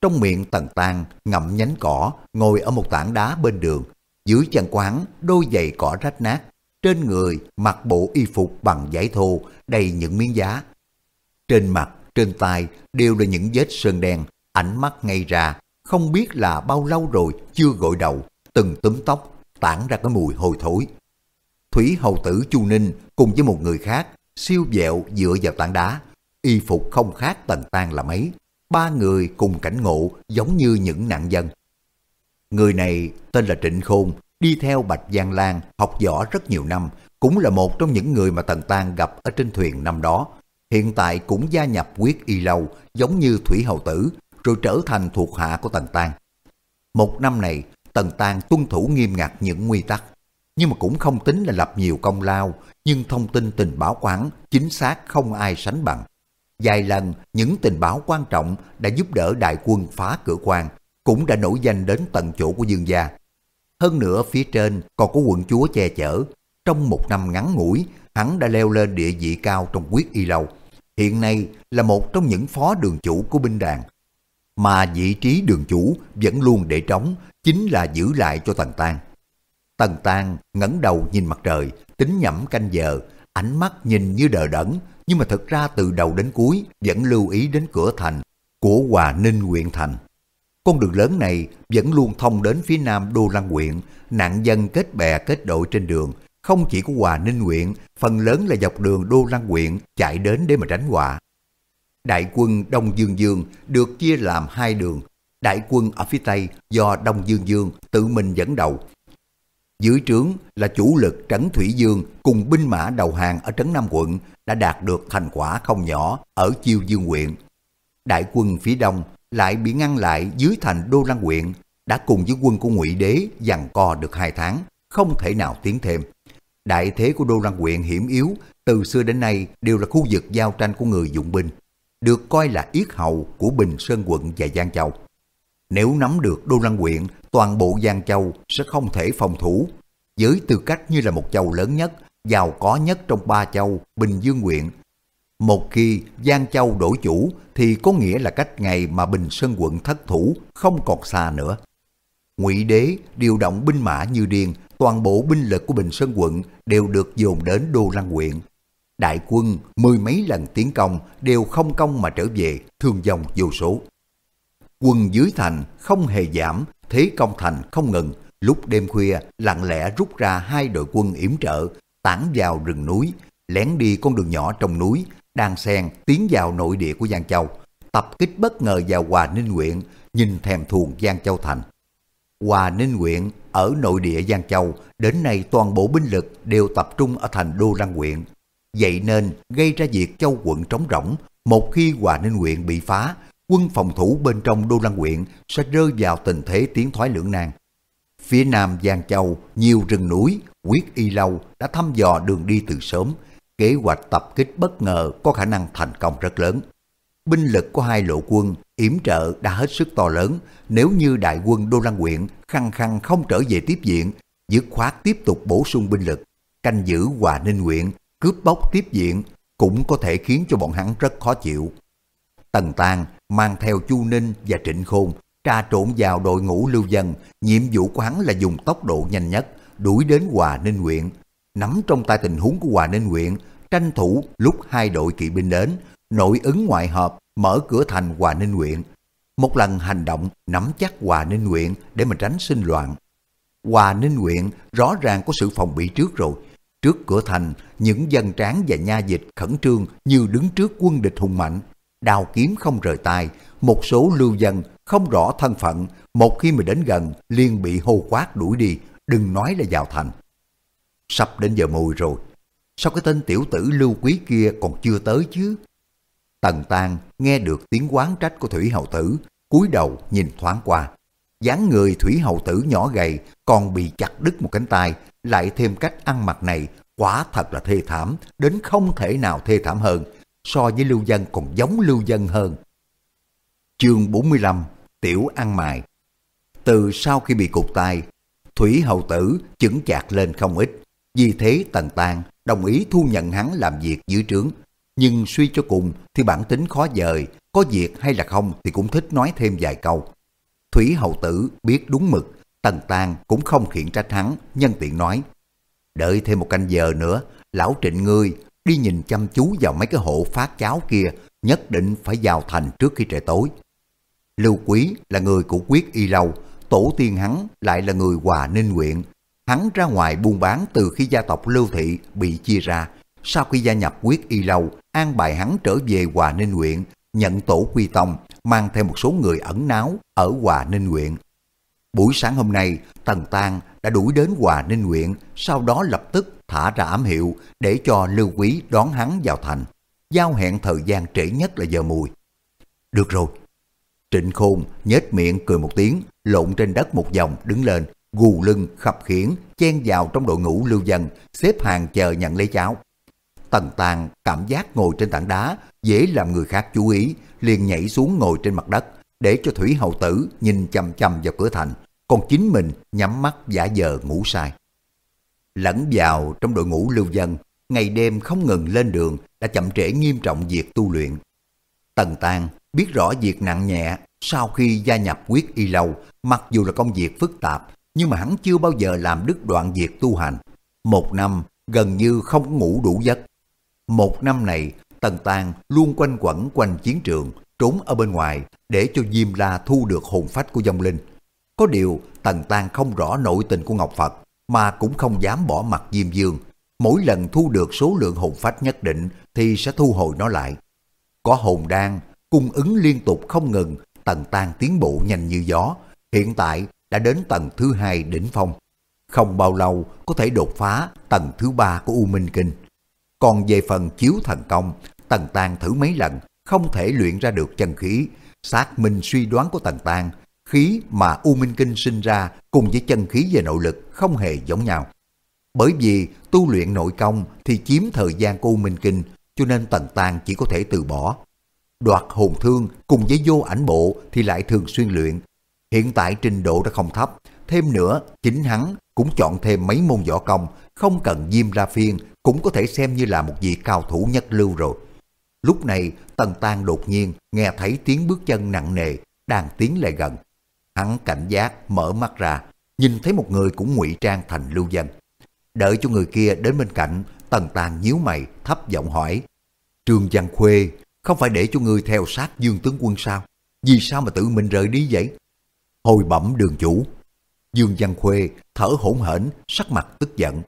S1: Trong miệng tần tan ngậm nhánh cỏ, ngồi ở một tảng đá bên đường. Dưới chân quán, đôi giày cỏ rách nát. Trên người mặc bộ y phục bằng giấy thô đầy những miếng giá. Trên mặt trên tay đều là những vết sơn đen, ánh mắt ngay ra, không biết là bao lâu rồi chưa gội đầu, từng túm tóc, tản ra cái mùi hôi thối. Thủy hầu tử Chu Ninh cùng với một người khác siêu dẹo dựa vào tảng đá, y phục không khác tần tan là mấy. Ba người cùng cảnh ngộ giống như những nạn dân. Người này tên là Trịnh Khôn, đi theo Bạch Giang Lan học võ rất nhiều năm, cũng là một trong những người mà Tần Tan gặp ở trên thuyền năm đó, hiện tại cũng gia nhập quyết y lâu giống như Thủy Hầu Tử, rồi trở thành thuộc hạ của Tần Tan. Một năm này, Tần tàng tuân thủ nghiêm ngặt những quy tắc, nhưng mà cũng không tính là lập nhiều công lao, nhưng thông tin tình báo quán chính xác không ai sánh bằng. Vài lần, những tình báo quan trọng đã giúp đỡ đại quân phá cửa quan, cũng đã nổi danh đến tận chỗ của dương gia. Hơn nữa phía trên còn có quận chúa che chở. Trong một năm ngắn ngủi, hắn đã leo lên địa vị cao trong quyết y lâu. Hiện nay là một trong những phó đường chủ của binh đàn. Mà vị trí đường chủ vẫn luôn để trống, chính là giữ lại cho Tần tang. Tần tang ngẩng đầu nhìn mặt trời, tính nhẩm canh giờ, ánh mắt nhìn như đờ đẫn, nhưng mà thật ra từ đầu đến cuối vẫn lưu ý đến cửa thành của Hòa Ninh huyện thành. Con đường lớn này vẫn luôn thông đến phía nam Đô Lăng huyện, nạn dân kết bè kết đội trên đường, không chỉ có Hòa Ninh huyện, phần lớn là dọc đường Đô Lăng huyện chạy đến để mà tránh họa. Đại quân Đông Dương Dương được chia làm hai đường. Đại quân ở phía Tây do Đông Dương Dương tự mình dẫn đầu. Dưới trướng là chủ lực Trấn Thủy Dương cùng binh mã đầu hàng ở Trấn Nam quận đã đạt được thành quả không nhỏ ở Chiêu Dương huyện. Đại quân phía Đông lại bị ngăn lại dưới thành Đô Lăng huyện, đã cùng với quân của Ngụy Đế giằng co được hai tháng, không thể nào tiến thêm. Đại thế của Đô Lăng huyện hiểm yếu, từ xưa đến nay đều là khu vực giao tranh của người dụng binh, được coi là yết hầu của Bình Sơn quận và Giang Châu. Nếu nắm được Đô Lăng huyện, toàn bộ Giang Châu sẽ không thể phòng thủ. Với tư cách như là một châu lớn nhất, giàu có nhất trong ba châu, Bình Dương huyện, một khi Giang Châu đổi chủ thì có nghĩa là cách ngày mà Bình Sơn quận thất thủ không còn xa nữa. Ngụy Đế điều động binh mã như điên, toàn bộ binh lực của Bình Sơn quận đều được dồn đến Đô Lăng huyện. Đại quân mười mấy lần tiến công đều không công mà trở về, thương vong vô số. Quân dưới thành không hề giảm, thế công thành không ngừng, lúc đêm khuya lặng lẽ rút ra hai đội quân yểm trợ, tản vào rừng núi, lén đi con đường nhỏ trong núi, đang xen tiến vào nội địa của Giang Châu, tập kích bất ngờ vào Hòa Ninh nguyện, nhìn thèm thuồng Giang Châu thành. Hòa Ninh nguyện ở nội địa Giang Châu đến nay toàn bộ binh lực đều tập trung ở thành Đô Lăng Nguyện, Vậy nên gây ra việc Châu quận trống rỗng, một khi Hòa Ninh huyện bị phá, quân phòng thủ bên trong Đô Lăng huyện sẽ rơi vào tình thế tiến thoái lưỡng nan. Phía nam Giang Châu, nhiều rừng núi, quyết y lâu đã thăm dò đường đi từ sớm, kế hoạch tập kích bất ngờ có khả năng thành công rất lớn. Binh lực của hai lộ quân yểm trợ đã hết sức to lớn, nếu như đại quân Đô Lăng huyện khăng khăng không trở về tiếp diện, dứt khoát tiếp tục bổ sung binh lực, canh giữ Hòa Ninh huyện, cướp bóc tiếp diện cũng có thể khiến cho bọn hắn rất khó chịu. Tần Tàng mang theo Chu Ninh và Trịnh Khôn trà trộn vào đội ngũ lưu dân, nhiệm vụ của hắn là dùng tốc độ nhanh nhất đuổi đến Hòa Ninh huyện, nắm trong tay tình huống của Hòa Ninh huyện, tranh thủ lúc hai đội kỵ binh đến, nội ứng ngoại hợp, mở cửa thành Hòa Ninh huyện. Một lần hành động nắm chắc Hòa Ninh huyện để mà tránh sinh loạn. Hòa Ninh huyện rõ ràng có sự phòng bị trước rồi. Trước cửa thành, những dân tráng và nha dịch khẩn trương như đứng trước quân địch hùng mạnh. Đào kiếm không rời tay, một số lưu dân không rõ thân phận, một khi mà đến gần liền bị hô quát đuổi đi, đừng nói là vào thành. Sắp đến giờ mùi rồi, sao cái tên tiểu tử lưu quý kia còn chưa tới chứ? Tần tàng nghe được tiếng quán trách của Thủy Hậu Tử, cúi đầu nhìn thoáng qua dáng người Thủy hầu Tử nhỏ gầy còn bị chặt đứt một cánh tay, lại thêm cách ăn mặc này quả thật là thê thảm, đến không thể nào thê thảm hơn, so với lưu dân còn giống lưu dân hơn. Chương 45 Tiểu ăn mài Từ sau khi bị cụt tay, Thủy Hậu Tử chững chạc lên không ít, vì thế Tần tàng đồng ý thu nhận hắn làm việc dưới trướng. Nhưng suy cho cùng thì bản tính khó dời, có việc hay là không thì cũng thích nói thêm vài câu. Thủy hậu tử biết đúng mực, Tần tàng cũng không khiển trách hắn, nhân tiện nói. Đợi thêm một canh giờ nữa, lão trịnh ngươi đi nhìn chăm chú vào mấy cái hộ phát cháo kia, nhất định phải vào thành trước khi trời tối. Lưu Quý là người của quyết y lâu, tổ tiên hắn lại là người Hòa Ninh nguyện. Hắn ra ngoài buôn bán từ khi gia tộc Lưu Thị bị chia ra. Sau khi gia nhập quyết y lâu, an bài hắn trở về Hòa Ninh nguyện, nhận tổ quy tông, mang theo một số người ẩn náu ở Hòa Ninh huyện. Buổi sáng hôm nay, Tần Tang đã đuổi đến Hòa Ninh huyện, sau đó lập tức thả ra ám hiệu để cho Lưu Quý đón hắn vào thành. Giao hẹn thời gian trễ nhất là giờ mùi. Được rồi. Trịnh Khôn nhếch miệng cười một tiếng, lộn trên đất một vòng đứng lên, gù lưng khập khiển chen vào trong đội ngũ lưu dân xếp hàng chờ nhận lấy cháo tần tàng cảm giác ngồi trên tảng đá dễ làm người khác chú ý liền nhảy xuống ngồi trên mặt đất để cho thủy hậu tử nhìn chăm chăm vào cửa thành còn chính mình nhắm mắt giả vờ ngủ sai lẫn vào trong đội ngũ lưu dân ngày đêm không ngừng lên đường đã chậm trễ nghiêm trọng việc tu luyện. Tần Tang biết rõ việc nặng nhẹ sau khi gia nhập quyết y lâu, mặc dù là công việc phức tạp, nhưng mà hắn chưa bao giờ làm đứt đoạn việc tu hành. Một năm gần như không ngủ đủ giấc. Một năm này, Tần Tàng luôn quanh quẩn quanh chiến trường, trốn ở bên ngoài để cho Diêm La thu được hồn phách của dòng linh. Có điều, Tần Tàng không rõ nội tình của Ngọc Phật, mà cũng không dám bỏ mặt Diêm Dương. Mỗi lần thu được số lượng hồn phách nhất định thì sẽ thu hồi nó lại. Có hồn đan, cung ứng liên tục không ngừng, Tần Tàng tiến bộ nhanh như gió, hiện tại đã đến tầng thứ hai đỉnh phong. Không bao lâu có thể đột phá tầng thứ ba của U Minh Kinh. Còn về phần chiếu thần công, Tần tàng thử mấy lần, không thể luyện ra được chân khí. Xác minh suy đoán của Tần tàng khí mà U Minh Kinh sinh ra cùng với chân khí về nội lực không hề giống nhau. Bởi vì tu luyện nội công thì chiếm thời gian của U Minh Kinh, cho nên Tần tàng chỉ có thể từ bỏ. Đoạt hồn thương cùng với vô ảnh bộ thì lại thường xuyên luyện. Hiện tại trình độ đã không thấp, thêm nữa chính hắn cũng chọn thêm mấy môn võ công, không cần diêm ra phiên cũng có thể xem như là một vị cao thủ nhất lưu rồi. Lúc này Tần Tang đột nhiên nghe thấy tiếng bước chân nặng nề đang tiến lại gần. Hắn cảnh giác mở mắt ra, nhìn thấy một người cũng ngụy trang thành lưu dân. Đợi cho người kia đến bên cạnh, Tần Tang nhíu mày thấp giọng hỏi. Trương Văn Khuê, không phải để cho người theo sát Dương Tướng Quân sao? Vì sao mà tự mình rời đi vậy? Hồi bẩm đường chủ. Dương Văn Khuê thở hổn hển, sắc mặt tức giận.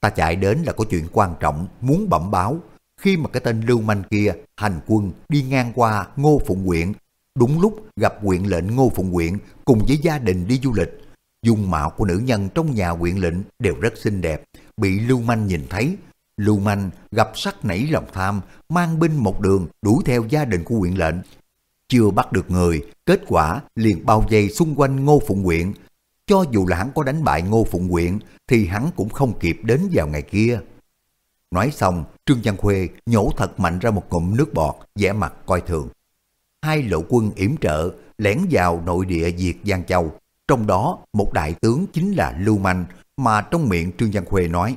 S1: Ta chạy đến là có chuyện quan trọng, muốn bẩm báo. Khi mà cái tên lưu manh kia hành quân đi ngang qua Ngô Phụng Quyện, đúng lúc gặp quyện lệnh Ngô Phụng Quyện cùng với gia đình đi du lịch. Dung mạo của nữ nhân trong nhà quyện lệnh đều rất xinh đẹp, bị lưu manh nhìn thấy. Lưu manh gặp sắc nảy lòng tham, mang binh một đường đuổi theo gia đình của quyện lệnh. Chưa bắt được người, kết quả liền bao vây xung quanh Ngô Phụng Quyện, cho dù là hắn có đánh bại Ngô Phụng Quyện thì hắn cũng không kịp đến vào ngày kia. Nói xong, Trương Văn Khuê nhổ thật mạnh ra một ngụm nước bọt, vẻ mặt coi thường. Hai lộ quân yểm trợ lẻn vào nội địa diệt Giang Châu. Trong đó, một đại tướng chính là Lưu Manh, mà trong miệng Trương Văn Khuê nói.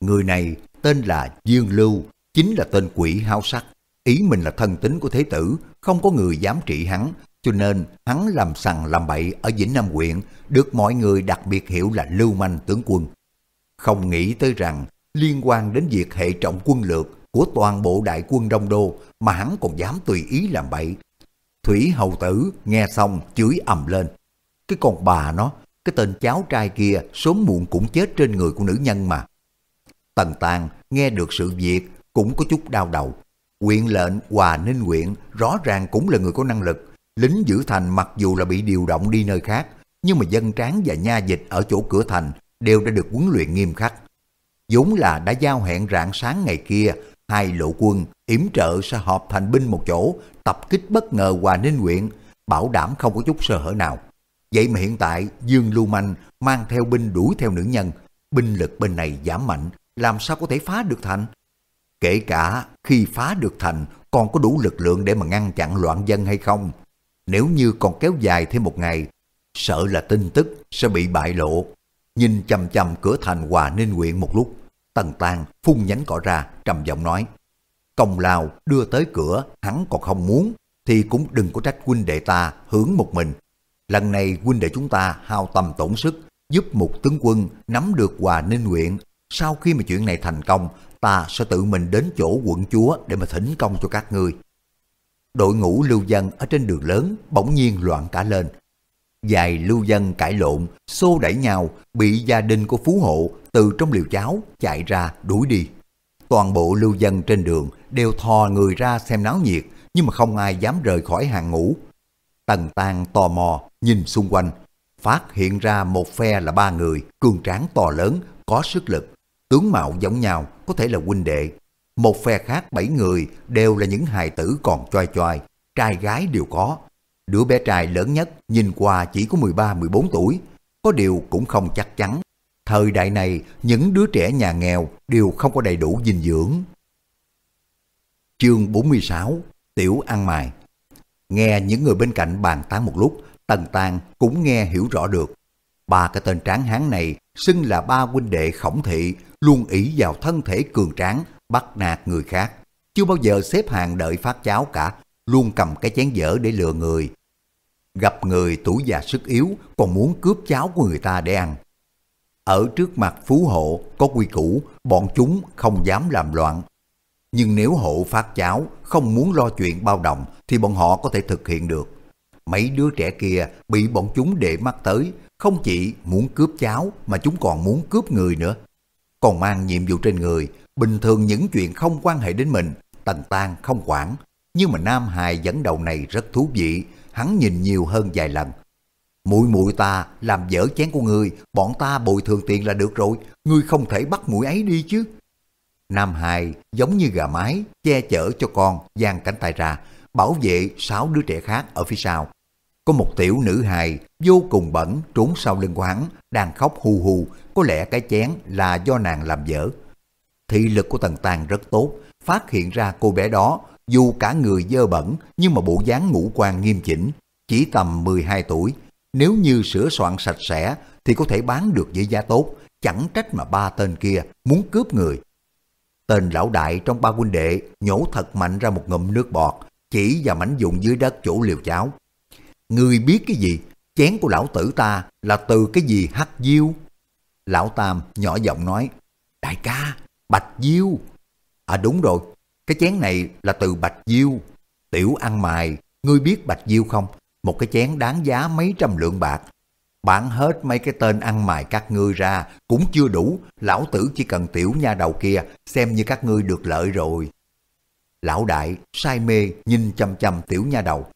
S1: Người này tên là Dương Lưu, chính là tên quỷ hao sắc. Ý mình là thân tính của thế tử, không có người dám trị hắn, cho nên hắn làm sằng làm bậy ở Vĩnh Nam huyện, được mọi người đặc biệt hiểu là lưu manh tướng quân. Không nghĩ tới rằng liên quan đến việc hệ trọng quân lược của toàn bộ đại quân Đông Đô mà hắn còn dám tùy ý làm bậy. Thủy hầu tử nghe xong chửi ầm lên. Cái con bà nó, cái tên cháu trai kia sớm muộn cũng chết trên người của nữ nhân mà. Tần Tàng nghe được sự việc cũng có chút đau đầu. Quyện lệnh Hòa Ninh quyện rõ ràng cũng là người có năng lực, lính giữ thành mặc dù là bị điều động đi nơi khác, nhưng mà dân tráng và nha dịch ở chỗ cửa thành đều đã được huấn luyện nghiêm khắc vốn là đã giao hẹn rạng sáng ngày kia, hai lộ quân yểm trợ sẽ họp thành binh một chỗ, tập kích bất ngờ Hòa Ninh huyện, bảo đảm không có chút sơ hở nào. Vậy mà hiện tại Dương Lưu Manh mang theo binh đuổi theo nữ nhân, binh lực bên này giảm mạnh, làm sao có thể phá được thành? Kể cả khi phá được thành còn có đủ lực lượng để mà ngăn chặn loạn dân hay không? Nếu như còn kéo dài thêm một ngày, sợ là tin tức sẽ bị bại lộ. Nhìn chầm chầm cửa thành Hòa Ninh huyện một lúc, Tần tàng phun nhánh cỏ ra, trầm giọng nói. Công lao đưa tới cửa, hắn còn không muốn, thì cũng đừng có trách huynh đệ ta hướng một mình. Lần này huynh đệ chúng ta hao tâm tổn sức, giúp một tướng quân nắm được Hòa Ninh huyện. Sau khi mà chuyện này thành công, ta sẽ tự mình đến chỗ quận chúa để mà thỉnh công cho các ngươi. Đội ngũ lưu dân ở trên đường lớn bỗng nhiên loạn cả lên. Vài lưu dân cãi lộn, xô đẩy nhau, bị gia đình của phú hộ từ trong liều cháo chạy ra đuổi đi. Toàn bộ lưu dân trên đường đều thò người ra xem náo nhiệt, nhưng mà không ai dám rời khỏi hàng ngũ. Tần tàng tò mò, nhìn xung quanh, phát hiện ra một phe là ba người, cường tráng to lớn, có sức lực, tướng mạo giống nhau, có thể là huynh đệ. Một phe khác bảy người đều là những hài tử còn choai choai, trai gái đều có. Đứa bé trai lớn nhất nhìn qua chỉ có 13-14 tuổi, có điều cũng không chắc chắn. Thời đại này, những đứa trẻ nhà nghèo đều không có đầy đủ dinh dưỡng. Chương 46 Tiểu ăn mài Nghe những người bên cạnh bàn tán một lúc, Tần Tàng cũng nghe hiểu rõ được. Ba cái tên tráng hán này xưng là ba huynh đệ khổng thị, luôn ý vào thân thể cường tráng, bắt nạt người khác. Chưa bao giờ xếp hàng đợi phát cháo cả, luôn cầm cái chén dở để lừa người. Gặp người tuổi già sức yếu còn muốn cướp cháo của người ta để ăn. Ở trước mặt phú hộ có quy củ, bọn chúng không dám làm loạn. Nhưng nếu hộ phát cháo không muốn lo chuyện bao đồng thì bọn họ có thể thực hiện được. Mấy đứa trẻ kia bị bọn chúng để mắt tới, không chỉ muốn cướp cháo mà chúng còn muốn cướp người nữa. Còn mang nhiệm vụ trên người, bình thường những chuyện không quan hệ đến mình, Tần Tan không quản. Nhưng mà Nam Hài dẫn đầu này rất thú vị, hắn nhìn nhiều hơn vài lần. Mũi mũi ta làm dở chén của ngươi, bọn ta bồi thường tiền là được rồi, ngươi không thể bắt mũi ấy đi chứ. Nam Hài giống như gà mái, che chở cho con, giang cánh tay ra, bảo vệ sáu đứa trẻ khác ở phía sau. Có một tiểu nữ hài vô cùng bẩn trốn sau lưng của hắn, đang khóc hù hù, có lẽ cái chén là do nàng làm dở. Thị lực của Tần Tàng rất tốt, phát hiện ra cô bé đó dù cả người dơ bẩn nhưng mà bộ dáng ngũ quan nghiêm chỉnh, chỉ tầm 12 tuổi. Nếu như sửa soạn sạch sẽ thì có thể bán được với giá tốt, chẳng trách mà ba tên kia muốn cướp người. Tên lão đại trong ba huynh đệ nhổ thật mạnh ra một ngụm nước bọt, chỉ vào mảnh dụng dưới đất chỗ liều cháo. Người biết cái gì? Chén của lão tử ta là từ cái gì hắc diêu? Lão Tam nhỏ giọng nói, Đại ca, bạch diêu. À đúng rồi, cái chén này là từ bạch diêu. Tiểu ăn mài, ngươi biết bạch diêu không? Một cái chén đáng giá mấy trăm lượng bạc. Bán hết mấy cái tên ăn mài các ngươi ra cũng chưa đủ, lão tử chỉ cần tiểu nha đầu kia xem như các ngươi được lợi rồi. Lão đại say mê nhìn chăm chăm tiểu nha đầu.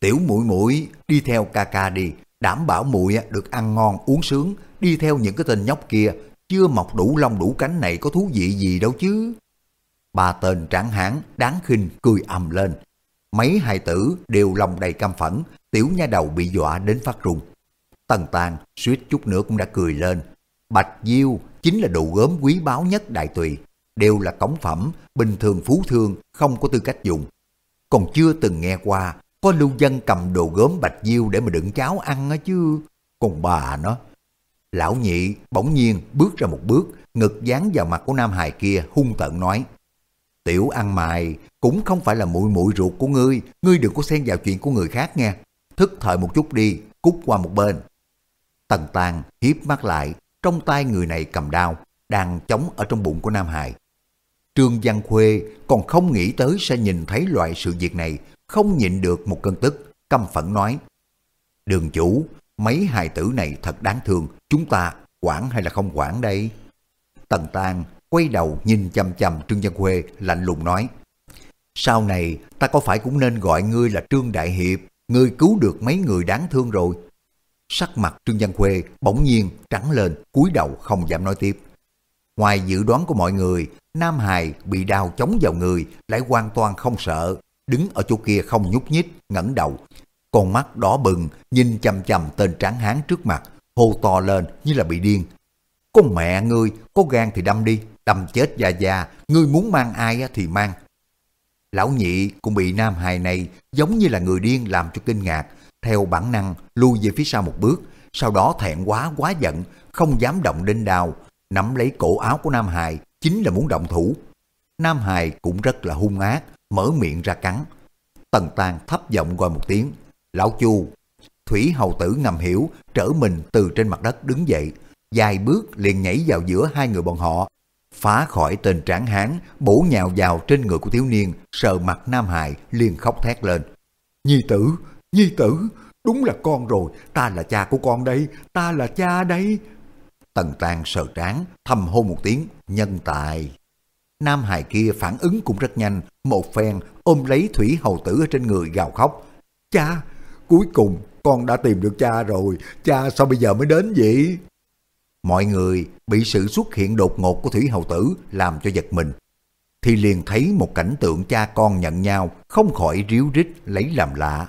S1: Tiểu muội muội đi theo ca ca đi, đảm bảo muội được ăn ngon uống sướng, đi theo những cái tên nhóc kia, chưa mọc đủ lông đủ cánh này có thú vị gì đâu chứ. Ba tên tráng hán đáng khinh cười ầm lên. Mấy hài tử đều lòng đầy căm phẫn, tiểu nha đầu bị dọa đến phát run. Tần tàn suýt chút nữa cũng đã cười lên. Bạch Diêu chính là đồ gốm quý báu nhất đại tùy, đều là cống phẩm, bình thường phú thương không có tư cách dùng. Còn chưa từng nghe qua có lưu dân cầm đồ gốm bạch diêu để mà đựng cháo ăn á chứ. Còn bà nó. Lão nhị bỗng nhiên bước ra một bước, ngực dán vào mặt của Nam Hải kia hung tợn nói. Tiểu ăn mày cũng không phải là muội muội ruột của ngươi, ngươi đừng có xen vào chuyện của người khác nha. Thức thời một chút đi, cút qua một bên. Tần tàn hiếp mắt lại, trong tay người này cầm đao, đang chống ở trong bụng của Nam Hải. Trương Văn Khuê còn không nghĩ tới sẽ nhìn thấy loại sự việc này, không nhịn được một cơn tức, căm phẫn nói. Đường chủ, mấy hài tử này thật đáng thương, chúng ta quản hay là không quản đây? Tần Tàng quay đầu nhìn chăm chăm Trương Văn Khuê lạnh lùng nói. Sau này ta có phải cũng nên gọi ngươi là Trương Đại Hiệp, ngươi cứu được mấy người đáng thương rồi. Sắc mặt Trương Văn Khuê bỗng nhiên trắng lên, cúi đầu không dám nói tiếp. Ngoài dự đoán của mọi người, Nam Hải bị đau chống vào người lại hoàn toàn không sợ, đứng ở chỗ kia không nhúc nhích, ngẩng đầu. Con mắt đỏ bừng, nhìn chầm chầm tên tráng hán trước mặt, hô to lên như là bị điên. Con mẹ ngươi, có gan thì đâm đi, đâm chết già già, ngươi muốn mang ai thì mang. Lão nhị cũng bị nam hài này giống như là người điên làm cho kinh ngạc, theo bản năng lui về phía sau một bước, sau đó thẹn quá quá giận, không dám động đến đào, nắm lấy cổ áo của Nam Hải, chính là muốn động thủ. Nam Hải cũng rất là hung ác, mở miệng ra cắn. Tần Tàn thấp giọng gọi một tiếng, Lão Chu, Thủy Hầu Tử ngầm hiểu, trở mình từ trên mặt đất đứng dậy, dài bước liền nhảy vào giữa hai người bọn họ, phá khỏi tên tráng hán, bổ nhào vào trên người của thiếu niên, sờ mặt Nam Hải liền khóc thét lên. Nhi tử, Nhi tử, đúng là con rồi, ta là cha của con đây, ta là cha đây. Tần Tàng sờ trán, thầm hô một tiếng, nhân tài. Nam hài kia phản ứng cũng rất nhanh, một phen ôm lấy Thủy Hầu Tử ở trên người gào khóc. Cha, cuối cùng con đã tìm được cha rồi, cha sao bây giờ mới đến vậy? Mọi người bị sự xuất hiện đột ngột của Thủy Hầu Tử làm cho giật mình. Thì liền thấy một cảnh tượng cha con nhận nhau, không khỏi ríu rít lấy làm lạ.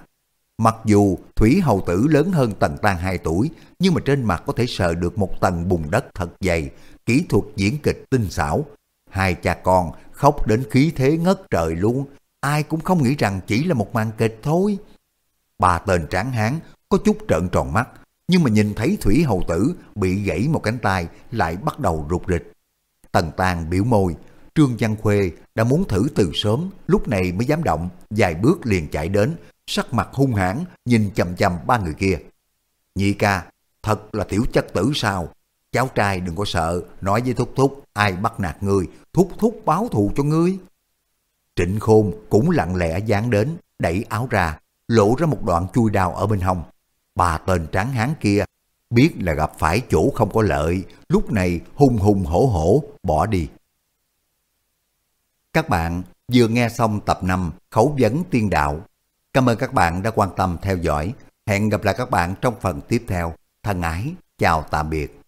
S1: Mặc dù Thủy Hầu Tử lớn hơn Tần Tan 2 tuổi, nhưng mà trên mặt có thể sờ được một tầng bùn đất thật dày, kỹ thuật diễn kịch tinh xảo, Hai cha con khóc đến khí thế ngất trời luôn, ai cũng không nghĩ rằng chỉ là một màn kịch thôi. Bà tên tráng hán có chút trợn tròn mắt, nhưng mà nhìn thấy Thủy Hầu Tử bị gãy một cánh tay lại bắt đầu rụt rịch. Tần Tàng biểu môi, Trương Văn Khuê đã muốn thử từ sớm, lúc này mới dám động, vài bước liền chạy đến, sắc mặt hung hãn nhìn chầm chầm ba người kia. Nhị ca, thật là tiểu chất tử sao? Cháu trai đừng có sợ, nói với Thúc Thúc, ai bắt nạt ngươi, Thúc Thúc báo thù cho ngươi. Trịnh Khôn cũng lặng lẽ dán đến, đẩy áo ra, lộ ra một đoạn chui đào ở bên hông. Bà tên tráng hán kia biết là gặp phải chỗ không có lợi, lúc này hùng hùng hổ hổ bỏ đi. Các bạn vừa nghe xong tập 5 Khấu vấn tiên đạo. Cảm ơn các bạn đã quan tâm theo dõi. Hẹn gặp lại các bạn trong phần tiếp theo. Thân ái, chào tạm biệt.